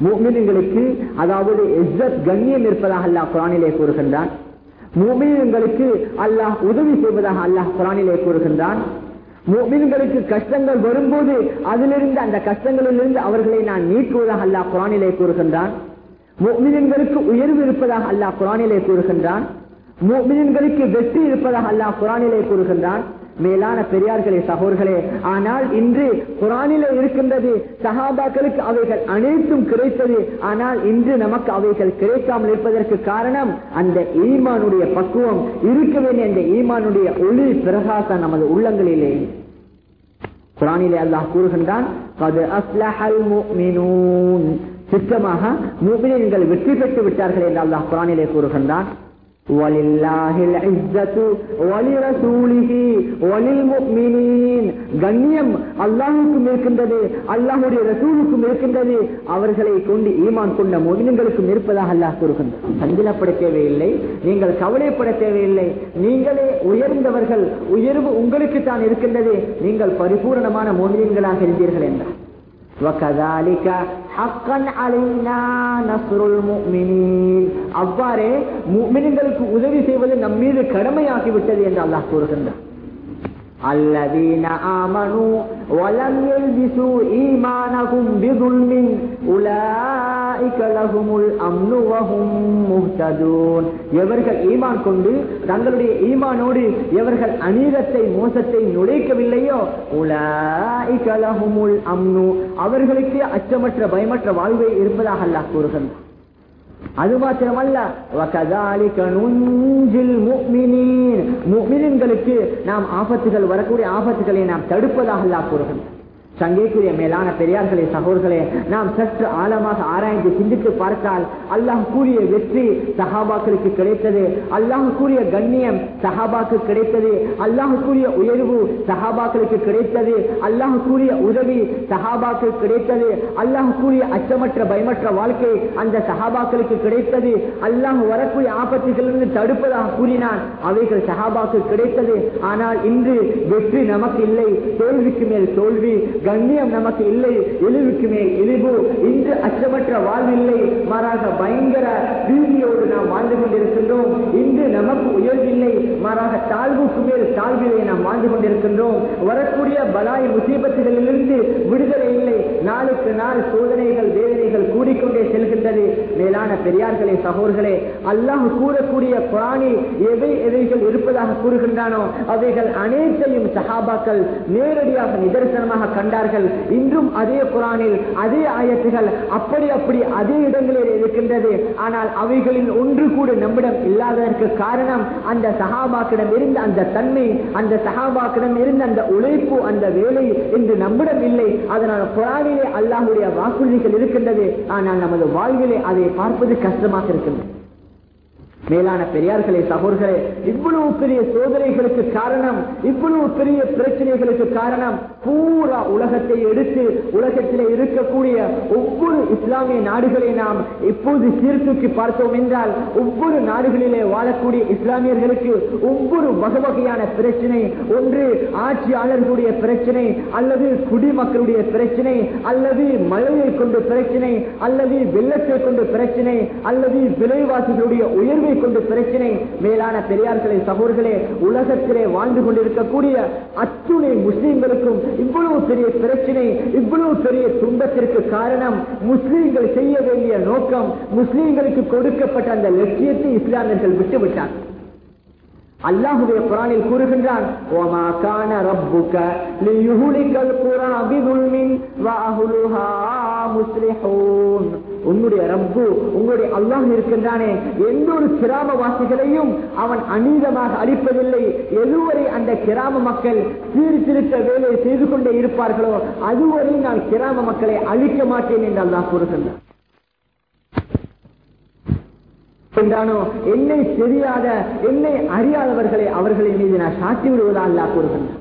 மூமின்களுக்கு அதாவது எஸ்ஸத் கண்ணியம் இருப்பதாக அல்லாஹ் குரானிலே கூறுகின்றான். மூமின்களுக்கு அல்லாஹ் உதவி செய்வதாக அல்லாஹ் குரானிலே கூறுகின்றான். மீன்களுக்கு கஷ்டங்கள் வரும்போது அதிலிருந்து அந்த கஷ்டங்களிலிருந்து அவர்களை நான் நீக்குவதாக அல்லா குரானிலே கூறுகின்றான். மீன்களுக்கு உயர்வு இருப்பதாக அல்லா குரானிலே கூறுகின்றான். மீன்களுக்கு வெற்றி இருப்பதாக அல்லா குரானிலே கூறுகின்றான். மேலான பெரியார்களே சகோர்களே ஆனால் இன்று குரானில இருக்கின்றது சஹாபாக்களுக்கு அவைகள் அனைத்தும் கிடைத்தது ஆனால் இன்று நமக்கு அவைகள் கிடைக்காமல் இருப்பதற்கு காரணம் அந்த ஈமானுடைய பக்குவம் இருக்க வேண்டிய அந்த ஈமானுடைய ஒளி பிரகாசம் நமது உள்ளங்களிலே. குரானிலே அல்லாஹ் கூறுகின்றான் சித்தமாக மூமினர்கள் வெற்றி பெற்று விட்டார்கள் என்று அல்லாஹ் குரானிலே கூறுகின்றான். கண்ணியம் அல்லாஹுக்கும் இருக்கின்றது அல்லாஹுடைய ரசூலுக்கும் இருக்கின்றது அவர்களை கொண்டு ஈமான் கொண்ட மோதினங்களுக்கும் இருப்பதாக அல்லாஹ் கூறுகின்றார் சஞ்சலப்பட தேவையில்லை நீங்கள் கவலைப்பட தேவையில்லை. நீங்களே உயர்ந்தவர்கள் உயர்வு உங்களுக்கு தான் இருக்கின்றது. நீங்கள் பரிபூர்ணமான மோதினங்களாக இருந்தீர்கள் என்றார் அவ்வாறே முக்மின்களுக்கு உதவி செய்வது நம்மீது கடமையாகிவிட்டது என்று அல்லாஹ் கூறுகின்றார் الذين آمنوا ولم يلبسوا إيمانهم بظلم أولئك لهم الأمن وهم مهتدون எவர்கள் ஈமான் கொண்டு தங்களுடைய ஈமானோடு எவர்கள் அநீதத்தை மோசத்தை நுழைக்கவில்லையோ உலாஇக லஹுமுல் அம்னு அவர்களுக்கு அச்சமற்ற பயமற்ற வாழ்வை இருப்பதாக அல்லாஹ் கூறுகின்றார் அது மாத்திரமல்ல. நாம் ஆபத்துகள் வரக்கூடிய ஆபத்துகளை நாம் தடுப்பதாக அல்லா கூறுகின்றோம் சங்கைக்குரிய மேலான பெரியார்களே சகோதர்களே நாம் சற்று ஆழமாக ஆராய்ந்து சிந்தித்து பார்த்தால் அல்லாஹ் கூறிய வெற்றி சஹாபாக்களுக்கு கிடைத்தது. அல்லாஹ் கூறிய கண்ணியம் சஹாபாக்கு கிடைத்தது. அல்லாஹ் கூறிய உயர்வு சஹாபாக்களுக்கு கிடைத்தது. அல்லாஹ் கூறிய உதவி சஹாபாக்கு கிடைத்தது. அல்லாஹ் கூறிய அச்சமற்ற பயமற்ற வாழ்க்கை அந்த சஹாபாக்களுக்கு கிடைத்தது. அல்லாஹ் வரக்கூடிய ஆபத்துகளிலிருந்து தடுப்பதாக கூறினான். அவைகள் சஹாபாக்கு கிடைத்தது. ஆனால் இன்று வெற்றி நமக்கு இல்லை. தோல்விக்கு மேல் தோல்வி கண்ணியம் நமக்கு இல்லை எளிவுக்குமே மேல் இழிவு. இன்று அச்சமற்ற வாழ்வில்லை. மாறாக பயங்கர பீதியோடு நாம் வாழ்ந்து கொண்டிருக்கின்றோம். இன்று நமக்கு உயர்வில்லை. மாறாக தாழ்வுக்கு மேல் தாழ்விலே நாம் வாழ்ந்து கொண்டிருக்கின்றோம். வரக்கூடிய பலாய் முசீபத்துகளிலிருந்து விடுதலை இல்லை. நாளுக்கு நாள் சோதனைகள் வேதனைகள் கூடிக்கொண்டே செல்கின்றது. மேலான பெரியார்களே சகோதர்களே அல்லாஹ் கூறக்கூடிய குரானி எவை எவைகள் இருப்பதாக கூறுகின்றானோ அவைகள் அனைத்தையும் சஹாபாக்கள் நேரடியாக நிதர்சனமாக கண்டார்கள் இன்றும் அதே குரானில் அதே ஆயத்துகள் அப்படி அப்படி அதே இடங்களில் இருக்கின்றது. ஆனால் அவைகளில் ஒன்று கூட நம்மிடம் இல்லாததற்கு காரணம் அந்த சகாபாக்கிடம் இருந்த அந்த தன்மை அந்த சகாபாக்கிடம் இருந்த அந்த உழைப்பு அந்த வேலை என்று நம்மிடம் இல்லை. அதனால் குரானிலே அல்லாஹுடைய வாக்குறுதிகள் இருக்கின்றது. ஆனால் நமது வாழ்விலே அதை பார்ப்பது கஷ்டமாக இருக்கின்றது. மேலான பெரியார்களே சகோர்களே இவ்வளவு பெரிய சோதனைகளுக்கு காரணம் இவ்வளவு பெரிய பிரச்சனைகளுக்கு காரணம் பூரா உலகத்தை எடுத்து உலகத்தில் இருக்கக்கூடிய ஒவ்வொரு இஸ்லாமிய நாடுகளை நாம் இப்போது சீர்தூக்கி பார்த்தோம் என்றால் ஒவ்வொரு நாடுகளிலே வாழக்கூடிய இஸ்லாமியர்களுக்கு ஒவ்வொரு வகை வகையான பிரச்சனை ஒன்று ஆட்சியாளர்களுடைய பிரச்சனை அல்லது குடிமக்களுடைய பிரச்சனை அல்லது மழையை கொண்டு பிரச்சனை அல்லது வெள்ளத்தை கொண்டு பிரச்சனை அல்லது விலைவாசிகளுடைய உயர்வை கொண்டு பிரச்சனை மேலான பெரியார்களே சகோர்களே உலகத்திலே வாழ்ந்து கொண்டிருக்கக்கூடிய அத்துணை முஸ்லீம்களுக்கும் இவ்வளவு பெரிய பிரச்சனை இவ்வளவு பெரிய துன்பத்திற்கு காரணம் முஸ்லீம்கள் செய்ய வேண்டிய நோக்கம் முஸ்லீம்களுக்கு கொடுக்கப்பட்ட அந்த லட்சியத்தை இஸ்லாமியர்கள் விட்டுவிட்டார். அல்லாஹுடைய குரானில் கூறுகின்றான் முஸ்லிஹூன். உன்னுடைய ரப்பு உங்களுடைய அல்லாஹ் இருக்கின்றானே. எந்த ஒரு கிராமவாசிகளையும் அவன் அநீதமாக அழிப்பதில்லை. எதுவரை அந்த கிராம மக்கள் சீர்திருத்த வேலை செய்து கொண்டே இருப்பார்களோ அதுவரை நான் கிராம மக்களை அழிக்க மாட்டேன் என்று அல்லாஹ் கூறுகின்றான். என்றானோ என்னை தெரியாத என்னை அறியாதவர்களை அவர்களின் மீது நான் சாட்டி விடுவதா அல்லாஹ் கூறுகின்றான்.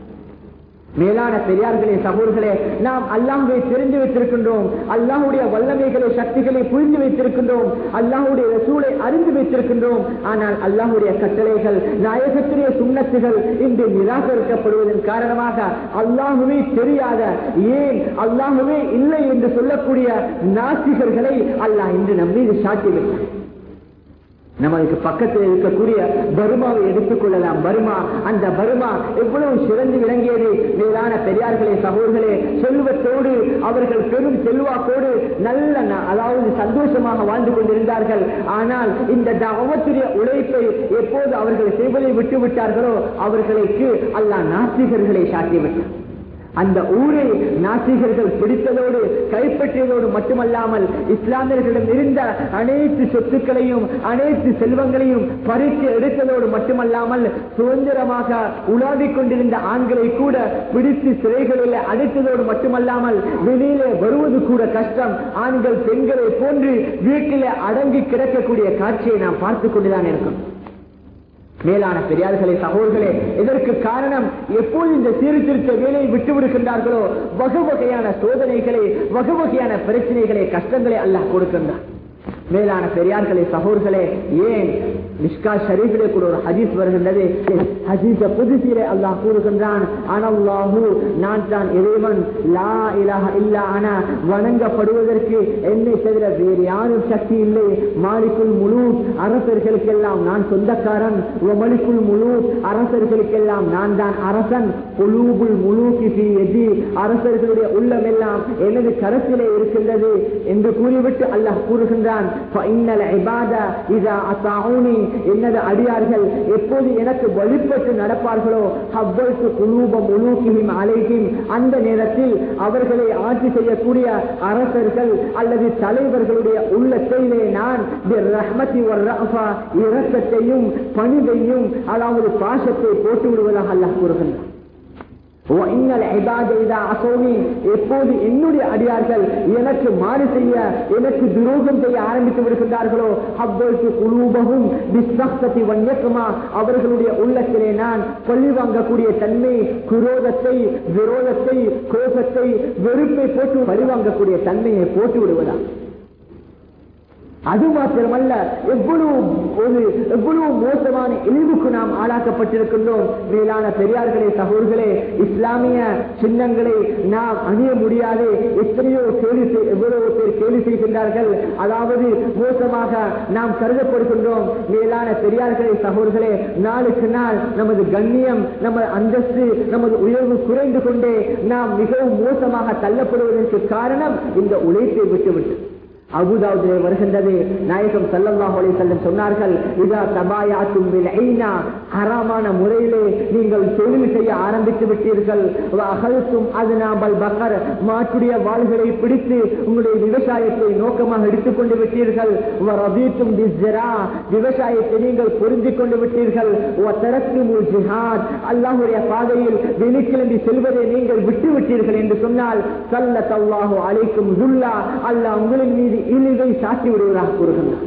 மேலான பெரியார்களே சகோதர்களே நாம் அல்லாஹுவை தெரிந்து வைத்திருக்கின்றோம். அல்லாஹுடைய வல்லமைகளை சக்திகளை புரிந்து வைத்திருக்கின்றோம். அல்லாஹுடைய சூளை அறிந்து வைத்திருக்கின்றோம். ஆனால் அல்லாஹுடைய கட்டளைகள் நாயகத்துடைய சுண்ணத்துகள் இன்று நிராகரிக்கப்படுவதன் காரணமாக அல்லாஹுவே தெரியாத ஏன் அல்லாஹுவே இல்லை என்று சொல்லக்கூடிய நாசிகர்களை அல்லாஹ் இன்று நம்பி மீது சாட்டி வைத்தார் நமக்கு பக்கத்தில் இருக்கக்கூடிய பருமாவை எடுத்துக் கொள்ளலாம். பருமா அந்த பருமா எவ்வளவு சிறந்து விளங்கியது. மேலான பெரியார்களே சகோதர்களே செல்வத்தோடு அவர்கள் பெரும் செல்வாக்கோடு நல்ல அதாவது சந்தோஷமாக வாழ்ந்து கொண்டிருந்தார்கள். ஆனால் இந்த தவத்துடைய உழைப்பை எப்போது அவர்கள் செய்வதை விட்டு விட்டார்களோ அவர்களுக்கு அல்லாஹ் நாத்திகர்களை சாட்டிவிட்டார் அந்த ஊரை நாசிகர்கள் பிடித்ததோடு கைப்பற்றியதோடு மட்டுமல்லாமல் இஸ்லாமியர்களிடம் இருந்த அனைத்து சொத்துக்களையும் அனைத்து செல்வங்களையும் பறித்து எடுத்ததோடு மட்டுமல்லாமல் சுதந்திரமாக உலாவிக் கொண்டிருந்த ஆண்களை கூட பிடித்து சிறைகளில் அடைத்ததோடு மட்டுமல்லாமல் வெளியிலே வருவது கூட கஷ்டம். ஆண்கள் பெண்களை போன்று வீட்டிலே அடங்கி கிடக்கக்கூடிய காட்சியை நாம் பார்த்துக் கொண்டுதான் இருக்கோம். மேலான பெரியார்களே சகோதரர்களே இதற்கு காரணம் எப்போது இந்த சீர்திருத்த வேலையை விட்டு விடுகின்றார்களோ வகு வகையான சோதனைகளை வகு வகையான பிரச்சனைகளை கஷ்டங்களை அல்லாஹ் கொடுக்கின்றார் மேலான பெரியார்களே சகோதர்களே ஏன் மிஷ்கா ஷரீஃபிலே கூட ஒரு ஹதீஸ் வருகின்றது ஹதீஸ புதுசிலே அல்லாஹ் கூறுகின்றான் அனல்லாஹு நான் தான் இறைவன் லா இலாஹ இல்லா அன வணங்கப்படுவதற்கு என்னை தவிர வேறு யாரும் சக்தி இல்லை மாலிக்குள் முழு அரசர்களுக்கெல்லாம் நான் சொந்தக்காரன் மலிக்குள் முழு அரசர்களுக்கெல்லாம் நான் தான் அரசன் குலூபுல் முழு எதி அரசர்களுடைய உள்ளமெல்லாம் எனது கரத்திலே இருக்கின்றது என்று கூறிவிட்டு அல்லாஹ் கூறுகின்றான் என்னது அடியார்கள்? எப்போது எனக்கு வழிபட்டு நடப்பார்களோ அவ்வளவு அந்த நேரத்தில் அவர்களை ஆட்சி செய்யக்கூடிய அரசர்கள் அல்லது தலைவர்களுடைய உள்ளத்திலே நான் இரக்கத்தையும் பணிவையும் அதாவது பாசத்தை போட்டு விடுவதாக அல்லாஹ் கூறுகின்றார் எப்போது என்னுடைய அடியார்கள் எனக்கு மாறு செய்ய எனக்கு துரோகம் செய்ய ஆரம்பித்து விடுகின்றார்களோ அவ்வளவு குழுபகும் பிஸ்வக்தத்தை வன்யக்குமா அவர்களுடைய உள்ளத்திலே நான் பள்ளி வாங்கக்கூடிய தன்மை குரோதத்தை விரோதத்தை கோபத்தை வெறுப்பை போட்டு வழிவாங்கக்கூடிய தன்மையை போட்டு விடுவதா அது மாத்திரமல்ல எவ்வளவு போது எவ்வளவு மோசமான இழிவுக்கு நாம் ஆளாக்கப்பட்டிருக்கின்றோம். மேலான பெரியார்களே சகோதர்களே இஸ்லாமிய சின்னங்களை நாம் அணிய முடியாது. எத்தனையோ கேள்வி எவ்வளவு பேர் கேள்வி செய்கின்றார்கள். அதாவது மோசமாக நாம் கருதப்படுகின்றோம். மேலான பெரியார்களே சகோதர்களே நாளுக்கு நாள் நமது கண்ணியம் நமது அந்தஸ்து நமது உயர்வு குறைந்து கொண்டே நாம் மிகவும் மோசமாக தள்ளப்படுவதற்கு காரணம் இந்த உழைப்பை விட்டுவிட்டு. அபுதாவுதிலே வருகின்றது. நாயகம் ஸல்லல்லாஹு செல்லும் சொன்னார்கள் இதா தபாயாத்தும் ஹராமான முறையிலே நீங்கள் தொழில் செய்ய ஆரம்பித்து விட்டீர்கள். அகழ்த்தும் அகல்தும் அத்னாபல் பக்கர் மாற்றுடைய வாள்களை பிடித்து உங்களுடைய விவசாயத்தை நோக்கமாக எடுத்துக்கொண்டு விட்டீர்கள். ரபீத்தும் விவசாயத்தை நீங்கள் புரிஞ்சு கொண்டு விட்டீர்கள். வ ஜிஹாத் பாதையில் வெளிக்கிளம்பி செல்வதை நீங்கள் விட்டு விட்டீர்கள் என்று சொன்னால் சல்லல்லாஹு அலைக்கும் துல்லா. அல்லாஹ் உங்களின் மீது இழிவை சாட்டி விடுவதாக கூறுகின்றார்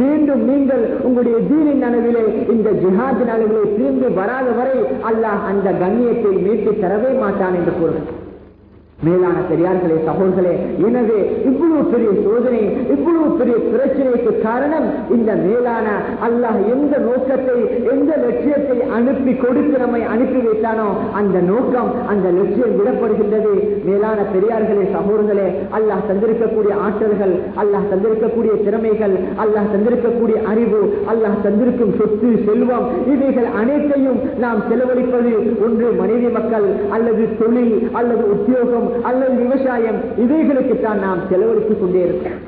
மீண்டும் நீங்கள் உங்களுடைய தீனின் அளவிலே இந்த ஜிஹாதின் அளவிலே திரும்பி வராத வரை அல்லாஹ் அந்த கண்ணியத்தை மீட்டு தரவே மாட்டான் என்று கூறுகிறார். மேலான பெரியார்களே சகோதரே எனவே இவ்வளவு பெரிய சோதனை இவ்வளவு பெரிய பிரச்சனைக்கு காரணம் இந்த மேலான அல்லாஹ் எந்த நோக்கத்தை எந்த லட்சியத்தை அனுப்பி கொடுத்து நம்மை அனுப்பி வைத்தானோ அந்த நோக்கம் அந்த லட்சியம் விடப்படுகின்றது. மேலான பெரியார்களே சகோதரே அல்லாஹ் தந்திருக்கக்கூடிய ஆற்றல்கள் அல்லாஹ் தந்திருக்கக்கூடிய திறமைகள் அல்லாஹ் தந்திருக்கக்கூடிய அறிவு அல்லாஹ் தந்திருக்கும் சொத்து செல்வம் இவைகள் அனைத்தையும் நாம் செலவழிப்பது ஒன்று மனைவி மக்கள் அல்லது தொழில் அல்லது உத்தியோகம் அல்லது விவசாயம் இவைகளுக்குத்தான் நாம் செலவழித்துக் கொண்டே இருக்கிறோம்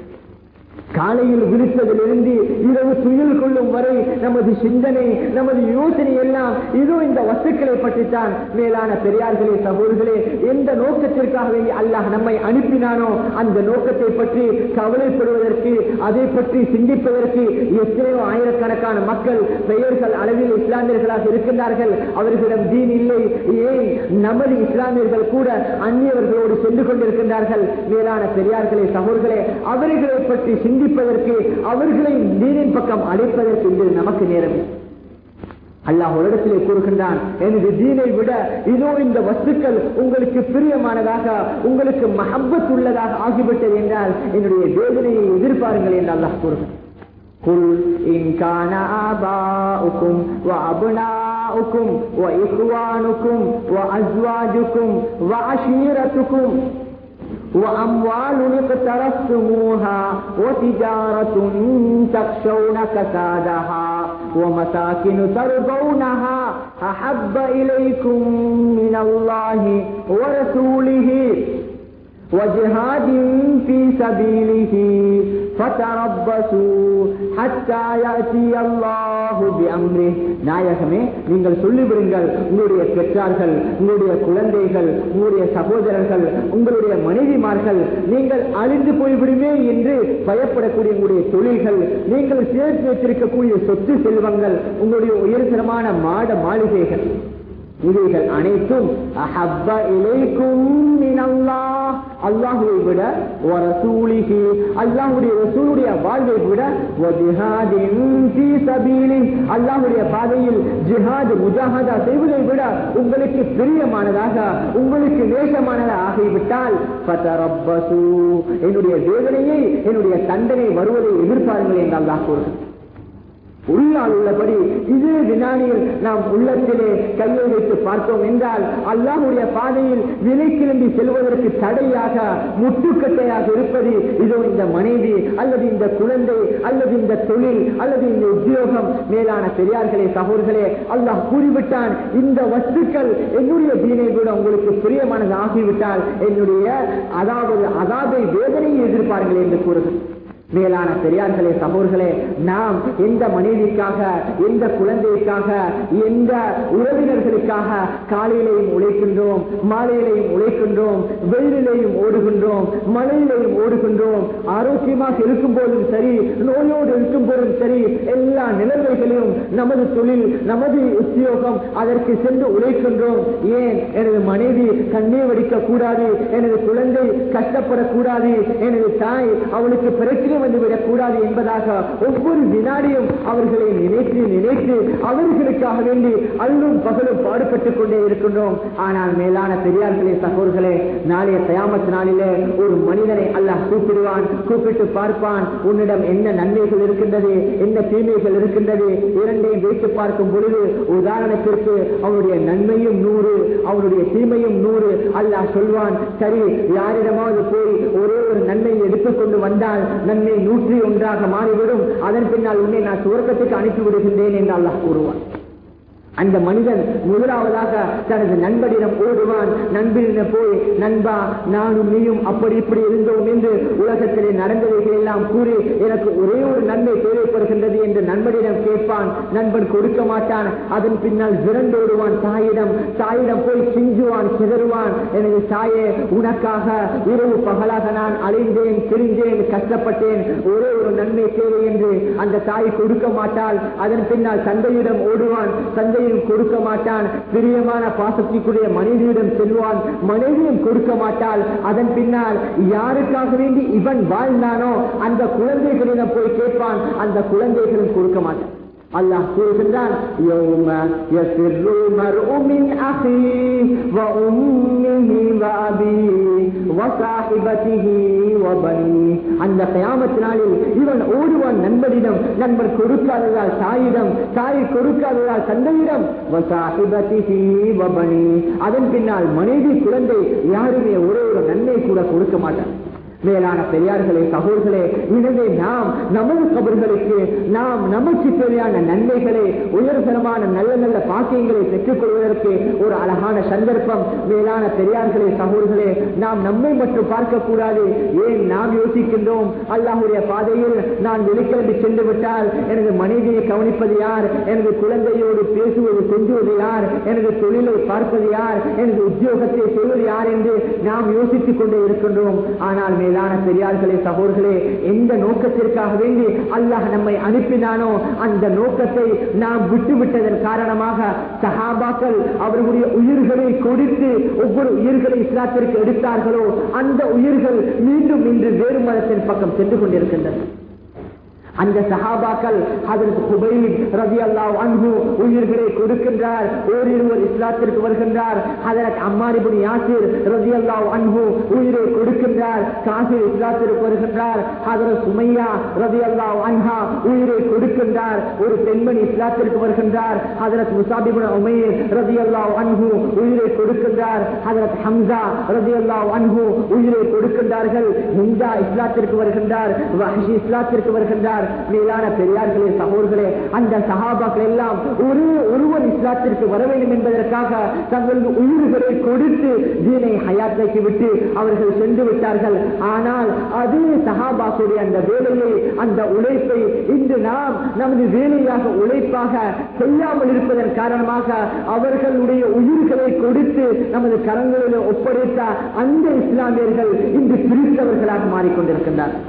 காலையில் விழித்ததிலிருந்து இரவு துயில் கொள்ளும் வரை நமது சிந்தனை நமது யோசனை எல்லாம் இதோ இந்த வசுக்களை பற்றித்தான் மேலான பெரியார்களே சகோதரர்களே எந்த நோக்கத்திற்காக அல்லாஹ் நம்மை அனுப்பினானோ அந்த நோக்கத்தை பற்றி கவலைப்படுவதற்கு அதை பற்றி சிந்திப்பதற்கு எத்தனையோ ஆயிரக்கணக்கான மக்கள் பெயர்கள் அளவில் இஸ்லாமியர்களாக இருக்கின்றார்கள். அவர்களிடம் தீன் இல்லை. ஏன்? நமது இஸ்லாமியர்கள் கூட அந்நியவர்களோடு சென்று கொண்டிருக்கின்றார்கள். மேலான பெரியார்களே சகோதரர்களே அவர்களை பற்றி சிந்திப்பதற்கு அவர்களை நீரின் பக்கம் அழைப்பதற்கு இன்று நமக்கு நேரம் அல்லாஹ் ஒரு இடத்திலே கூறுகின்றான் எனது தீனை விட இதோ இந்த வஸ்துக்கள் உங்களுக்கு பிரியமானதாக உங்களுக்கு மஹப்பத் உள்ளதாக ஆகிவிட்டது என்றால் என்னுடைய வேதனையை எதிர்பாருங்கள் என்று அல்லாஹ் கூறுகிறான் قل إن كان آباؤكم وأبناؤكم وإخوانكم وأزواجكم وعشيرتكم وأموال اقترفتموها وتجارة تخشون كسادها ومساكن ترضونها أحب إليكم من الله ورسوله وجهاد في سبيله நாயகமே நீங்கள் சொல்லிவிடுங்கள் உங்களுடைய பெற்றார்கள் உங்களுடைய குழந்தைகள் உங்களுடைய சகோதரர்கள் உங்களுடைய மனைவிமார்கள் நீங்கள் அழிந்து போய்விடுமே என்று பயப்படக்கூடிய உங்களுடைய தொழில்கள் நீங்கள் சேர்த்து வைத்திருக்கக்கூடிய சொத்து செல்வங்கள் உங்களுடைய உயர்தரமான மாட மாளிகைகள். இவைகள் அனைத்தும் அஹப்ப இலைக்கும் அல்லாஹுவை விட வரசூலிஹி அல்லாஹ்வுடைய ரசூலுடைய வாழ்வை விட அல்லாஹுடைய பாதையில் ஜிஹாத் முஜாஹதா செய்வதை விட உங்களுக்கு பிரியமானதாக உங்களுக்கு நேசமானதாக ஆகிவிட்டால் என்னுடைய வேதனையை என்னுடைய தண்டனை வருவதை எதிர்பாருங்கள் என்று அல்லாஹ் கூறுகிறார் உள்ளால் உள்ளபடி இதே வினாடியில் நாம் உள்ளத்திலே கையை வைத்து பார்த்தோம் என்றால் அல்லாஹுடைய பாதையில் விலை கிளம்பி செல்வதற்கு தடையாக முட்டுக்கட்டையாக இருப்பது இதோ இந்த மனைவி அல்லது இந்த குழந்தை அல்லது இந்த தொழில் அல்லது இந்த உத்தியோகம். மேலான பெரியார்களே சகோதரர்களே அல்லாஹ் கூறிவிட்டான் இந்த வஸ்துக்கள் என்னுடைய தீனை கூட உங்களுக்கு பிரியமானது ஆகிவிட்டால் என்னுடைய அதாவது அதாவது வேதனையை எதிர்ப்பார்கள் என்று கூறுகிறது மேலான பெரியார்களே சகோதர்களே நாம் எந்த மனைவிக்காக எந்த குழந்தைக்காக எந்த உறவினர்களுக்காக காலையிலையும் உழைக்கின்றோம் மாலையிலையும் உழைக்கின்றோம் வெயிலிலையும் ஓடுகின்றோம் மழையிலையும் ஓடுகின்றோம் ஆரோக்கியமாக இருக்கும் போதும் சரி நோயோடு இருக்கும் போதும் சரி எல்லா நிலைமைகளையும் நமது தொழில் நமது உத்தியோகம் அதற்கு சென்று உழைக்கின்றோம். ஏன்? எனது மனைவி கண்ணீர் வடிக்க கூடாது எனது குழந்தை கஷ்டப்படக்கூடாது எனது தாய் அவளுக்கு பிரச்சனை வந்துவிடக் கூடாது என்பதாக ஒவ்வொரு வினாடியும் அவர்களை நினைத்து நினைத்து அவர்களுக்காக வேண்டி அல்லும் பகலும் பாடுபட்டுக் கொண்டே இருக்கின்றோம். ஆனால் மேலான பெரியார்களே சகோதர்களே நாளைய தயாமத்து நாளிலே ஒரு மனிதனை அல்லாஹ் கூப்பிடுவான் கூப்பிட்டு பார்ப்பான். உன்னிடம் என்ன நன்மைகள் இருக்கின்றது என்ன தீமைகள் இருக்கின்றது இரண்டையும் வைத்து பார்க்கும் பொழுது உதாரணத்திற்கு அவனுடைய நன்மையும் நூறு அவனுடைய தீமையும் நூறு. அல்லாஹ் சொல்வான் சரி யாரிடமாவது போய் ஒரே ஒரு நன்மையை எடுத்துக்கொண்டு வந்தால் நன்மை உன்னை நூற்றி ஒன்றாக மாறிவிடும். அதன் பின்னால் உன்னை நான் சுவர்க்கத்துக்கு அனுப்பிவிடுகின்றேன் என்று அல்லாஹ் கூறுவான். அந்த மனிதன் முதலாவதாக தனது நண்பரிடம் ஓடுவான் நண்பரிடம் போய் நண்பா நானும் நீயும் அப்படி இப்படி இருந்தோம் என்று உலகத்திலே நடந்தவைகள் எல்லாம் கூறி எனக்கு ஒரே ஒரு நன்மை நண்பனிடம் நண்பன் கொடுக்க மாட்டான். அதன் பின்னால் விரண்டோடுவான் தாயிடம் தாயிடம் போய் சிஞ்சுவான் சிதறுவான். எனது தாயே உனக்காக இரவு பகலாக நான் அழிந்தேன் திரிந்தேன் கஷ்டப்பட்டேன். ஒரே ஒரு நன்மை தேவை என்று அந்த தாய் கொடுக்க மாட்டாள். அதன் பின்னால் தந்தையிடம் ஓடுவான். தந்தையும் கொடுக்க மாட்டான். பிரியமான பாசத்திற்குரிய மனைவியிடம் செல்வான். மனைவியும் கொடுக்க மாட்டாள். அதன் பின்னால் யாருக்காக வேண்டி இவன் வாழ்ந்தானோ அந்த குழந்தைகளிடம் போய் கேட்பான். அந்த குழந்தைகளும் கொடுக்க மாட்டான். அல்லாஹ் கூறுகின்றான் அந்த கயாமத்தினாலில் இவன் ஓடுவான் நண்பரிடம் நண்பர் கொடுக்காததால் தாயிடம் தாய் கொடுக்காததால் தந்தையிடம். அதன் பின்னால் மனைவி குழந்தை யாருமே ஒரே ஒரு நன்மை கூட கொடுக்க மாட்டான். மேலான பெரியார்களே சகோதர்களே எனவே நாம் நமது கபர்களுக்கு நாம் நமக்கு தேவையான நன்மைகளை உயர்தரமான நல்ல நல்ல பாக்கியங்களை பெற்றுக் கொள்வதற்கு ஒரு அழகான சந்தர்ப்பம். மேலான பெரியார்களே சகோதர்களே நாம் நம்மை மட்டும் பார்க்கக்கூடாது. ஏன் நாம் யோசிக்கின்றோம்? அல்லாஹுடைய பாதையில் நான் வெளிக்கிழமை சென்று விட்டால் எனது மனைவியை கவனிப்பது யார்? எனது குழந்தையோடு பேசுவது கொஞ்சுவது யார்? எனது தொழிலை பார்ப்பது யார்? எனது உத்தியோகத்தை செய்வது யார் என்று நாம் யோசித்துக் கொண்டே இருக்கின்றோம். ஆனால் மேலான பெரியார்களே சகோதர்களே எந்த நோக்கத்திற்காக வேண்டி அல்லாஹ் நம்மை அனுப்பினானோ அந்த நோக்கத்தை நாம் விட்டுவிட்டதன் காரணமாக சஹாபாக்கள் அவர்களுடைய உயிர்களை கொடுத்து ஒவ்வொரு உயிர்களை இஸ்லாத்திற்கு எடுத்தார்களோ அந்த உயிர்கள் மீண்டும் இன்று வேறு மதத்தின் பக்கம் சென்று கொண்டிருக்கின்றன. அந்த சஹாபாக்கள் அதற்கு குபைல் ரவி அல்லா அன்பு உயிர்களை கொடுக்கின்றார். ஓரிருவர் இஸ்லாத்திற்கு வருகின்றார். அதற்கு அம்மாரிபுன் யாசிர் ரவி அல்லா அன்பு உயிரை கொடுக்கின்றார். காசி இஸ்லாத்திற்கு வருகின்றார். அதற்கு சுமையா ரவி அல்லா அன்ஹா உயிரை கொடுக்கின்றார். ஒரு பெண்மணி இஸ்லாத்திற்கு வருகின்றார். அதற்கு முசாபிபுன் உமைர் ரவி அல்லா அன்பு உயிரை கொடுக்கின்றார். அதற்கு ஹம்சா ரவி அல்லா அன்பு உயிரை கொடுக்கின்றார்கள். ஹிந்தா இஸ்லாத்திற்கு வருகின்றார். இஸ்லாத்திற்கு வருகின்றார். மேலான பெரியார்களே சகோதர்களே அந்த சகாபாக்கள் எல்லாம் ஒரு ஒருவர் இஸ்லாத்திற்கு வர வேண்டும் என்பதற்காக தங்களது உயிர்களை கொடுத்து தீனை ஹயாத்தைக்கு விட்டு அவர்கள் சென்று விட்டார்கள். ஆனால் அதே சஹாபாக்குடைய அந்த வேலையை அந்த உழைப்பை இன்று நாம் நமது வேலையாக உழைப்பாக செய்யாமல் இருப்பதன் காரணமாக அவர்களுடைய உயிர்களை கொடுத்து நமது கரங்களில் ஒப்படைத்த அந்த இஸ்லாமியர்கள் இன்று பிரித்தவர்களாக மாறிக்கொண்டிருக்கின்றார்கள்.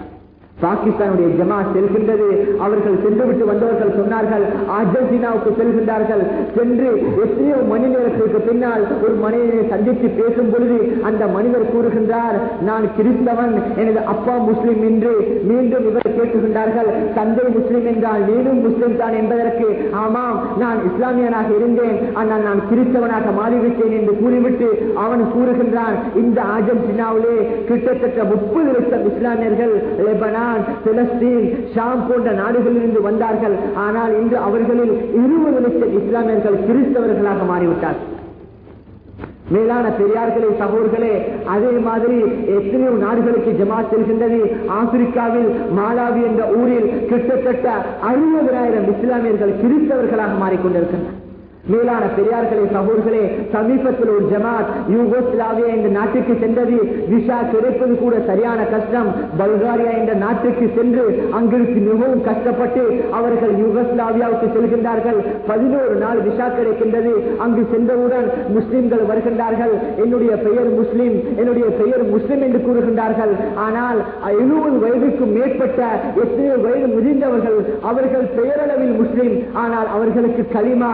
பாகிஸ்தானுடைய ஜமா செல்கின்றது. அவர்கள் சென்றுவிட்டு வந்தவர்கள் சொன்னார்கள் அர்ஜென்டினாவுக்கு செல்கின்றார்கள். சென்று எத்தனையோ மணி நேரத்திற்கு பின்னால் ஒரு மனிதனை சந்தித்து பேசும் பொழுது அந்த மனிதர் கூறுகின்றார் நான் கிறிஸ்தவன் எனது அப்பா முஸ்லிம் என்று. மீண்டும் இவர் கேட்டுகின்றார்கள் தந்தை முஸ்லிம் என்றால் நீனும் முஸ்லிம் தான் என்பதற்கு. ஆமாம் நான் இஸ்லாமியனாக இருந்தேன். ஆனால் நான் கிறிஸ்தவனாக மாறிவிட்டேன் என்று கூறிவிட்டு அவன் கூறுகின்றான் இந்த அர்ஜென்டினாவிலே கிட்டத்தட்ட முப்பது லட்சம் இஸ்லாமியர்கள் லெபனான் பிலஸ்தீன் ஷாம் போன்ற நாடுகளிலிருந்து வந்தார்கள். ஆனால் இன்று அவர்களில் இருபது லட்சம் இஸ்லாமியர்கள் கிறிஸ்தவர்களாக மாறிவிட்டார். மேலான பெரியார்களே சகோதர்களே அதே மாதிரி எத்தனையோ நாடுகளுக்கு ஜமாத் செல்கின்றது. ஆப்பிரிக்காவில் மாலாவி என்ற ஊரில் கிட்டத்தட்ட அறுபதாயிரம் இஸ்லாமியர்கள் கிறிஸ்தவர்களாக மாறிக்கொண்டிருக்கின்றனர். மேலான பெரியார்களே சகோதர்களே சமீபத்தில் ஒரு ஜமாத் யூகோஸ்லாவியா என்ற நாட்டுக்கு சென்றது. விசா கிடைப்பது கூட சரியான கஷ்டம். பல்காரியா என்ற நாட்டுக்கு சென்று அங்கிருந்து மிகவும் கஷ்டப்பட்டு அவர்கள் யூகோஸ்லாவியாவுக்கு செல்கின்றார்கள். பதினோரு நாள் விசா கிடைக்கின்றது. அங்கு சென்றவுடன் முஸ்லிம்கள் வருகின்றார்கள். என்னுடைய பெயர் முஸ்லிம் என்னுடைய பெயர் முஸ்லிம் என்று கூறுகின்றார்கள். ஆனால் எழுபது வயதுக்கும் மேற்பட்ட எத்தனையோ வயது முதிர்ந்தவர்கள் அவர்கள் பெயரளவில் முஸ்லிம். ஆனால் அவர்களுக்கு களிமா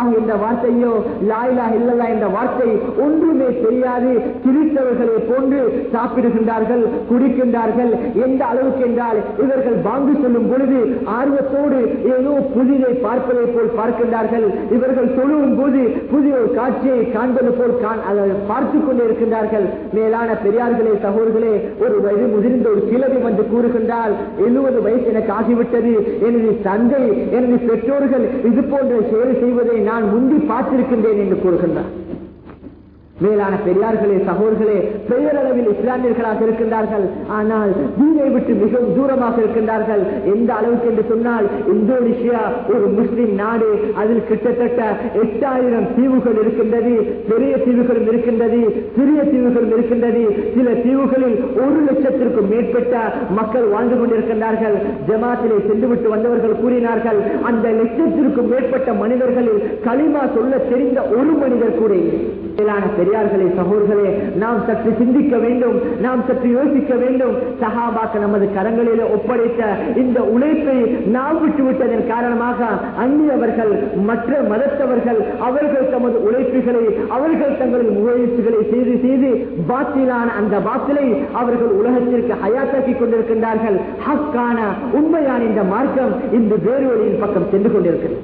அல்லாஹ் என்ற வார்த்தையோ லாயிலா இல்லல்லா என்ற வார்த்தை ஒன்றுமே தெரியாது. கிறிஸ்தவர்களை போன்று சாப்பிடுகின்றார்கள் குடிக்கின்றார்கள். எந்த அளவுக்கு என்றால் இவர்கள் வாங்கி சொல்லும் பொழுது ஆர்வத்தோடு ஏதோ புதிதை பார்ப்பதை போல் பார்க்கின்றார்கள். இவர்கள் தொழுவும் போது புதிய ஒரு காட்சியை காண்பது போல் பார்த்துக் கொண்டே இருக்கின்றார்கள். மேலான பெரியார்களே சகோதர்களே ஒரு வயது முதிர்ந்த ஒரு கிழவி வந்து கூறுகின்றால் எழுபது வயசு எனக்கு ஆகிவிட்டது. எனது தந்தை எனது பெற்றோர்கள் இது போன்ற செயல் செய்வதை நான் முந்தி பார்த்திருக்கின்றேன் என்று கூறுகின்றார். மேலான பெரியார்களே சகோதர்களே பெயரளவில் இஸ்லாமியர்களாக இருக்கின்றார்கள். ஆனால் தீனை விட்டு மிகவும் தூரமாக இருக்கின்றார்கள். எந்த அளவுக்கு என்று சொன்னால் இந்தோனேஷியா ஒரு முஸ்லிம் நாடு. அதில் கிட்டத்தட்ட எட்டாயிரம் தீவுகள் இருக்கின்றது. பெரிய தீவுகளும் இருக்கின்றது. சிறிய தீவுகளும் இருக்கின்றது. சில தீவுகளில் ஒரு லட்சத்திற்கும் மேற்பட்ட மக்கள் வாழ்ந்து கொண்டிருக்கின்றார்கள். ஜமாத்திலே சென்றுவிட்டு வந்தவர்கள் கூறினார்கள் அந்த லட்சத்திற்கும் மேற்பட்ட மனிதர்களில் களிமா சொல்ல தெரிந்த ஒரு மனிதர் கூட இல்லை. பெரியார்களே சகோதரர்களே நாம் சற்று சிந்திக்க வேண்டும் நாம் சற்று யோசிக்க வேண்டும். சகாபாக்க நமது கரங்களிலே ஒப்படைத்த இந்த உழைப்பை நாம் விட்டுவிட்டதன் காரணமாக அந்நியவர்கள் மற்ற மதத்தவர்கள் அவர்கள் தமது உழைப்புகளை அவர்கள் தங்களின் முயற்சிகளை செய்து செய்து பாத்திலான அந்த பாத்திலை அவர்கள் உலகத்திற்கு ஹயாத்தாக்கி கொண்டிருக்கின்றார்கள். ஹக்கான உண்மையான இந்த மார்க்கம் இந்த வேறு வழியின் பக்கம் சென்று கொண்டிருக்கிறது.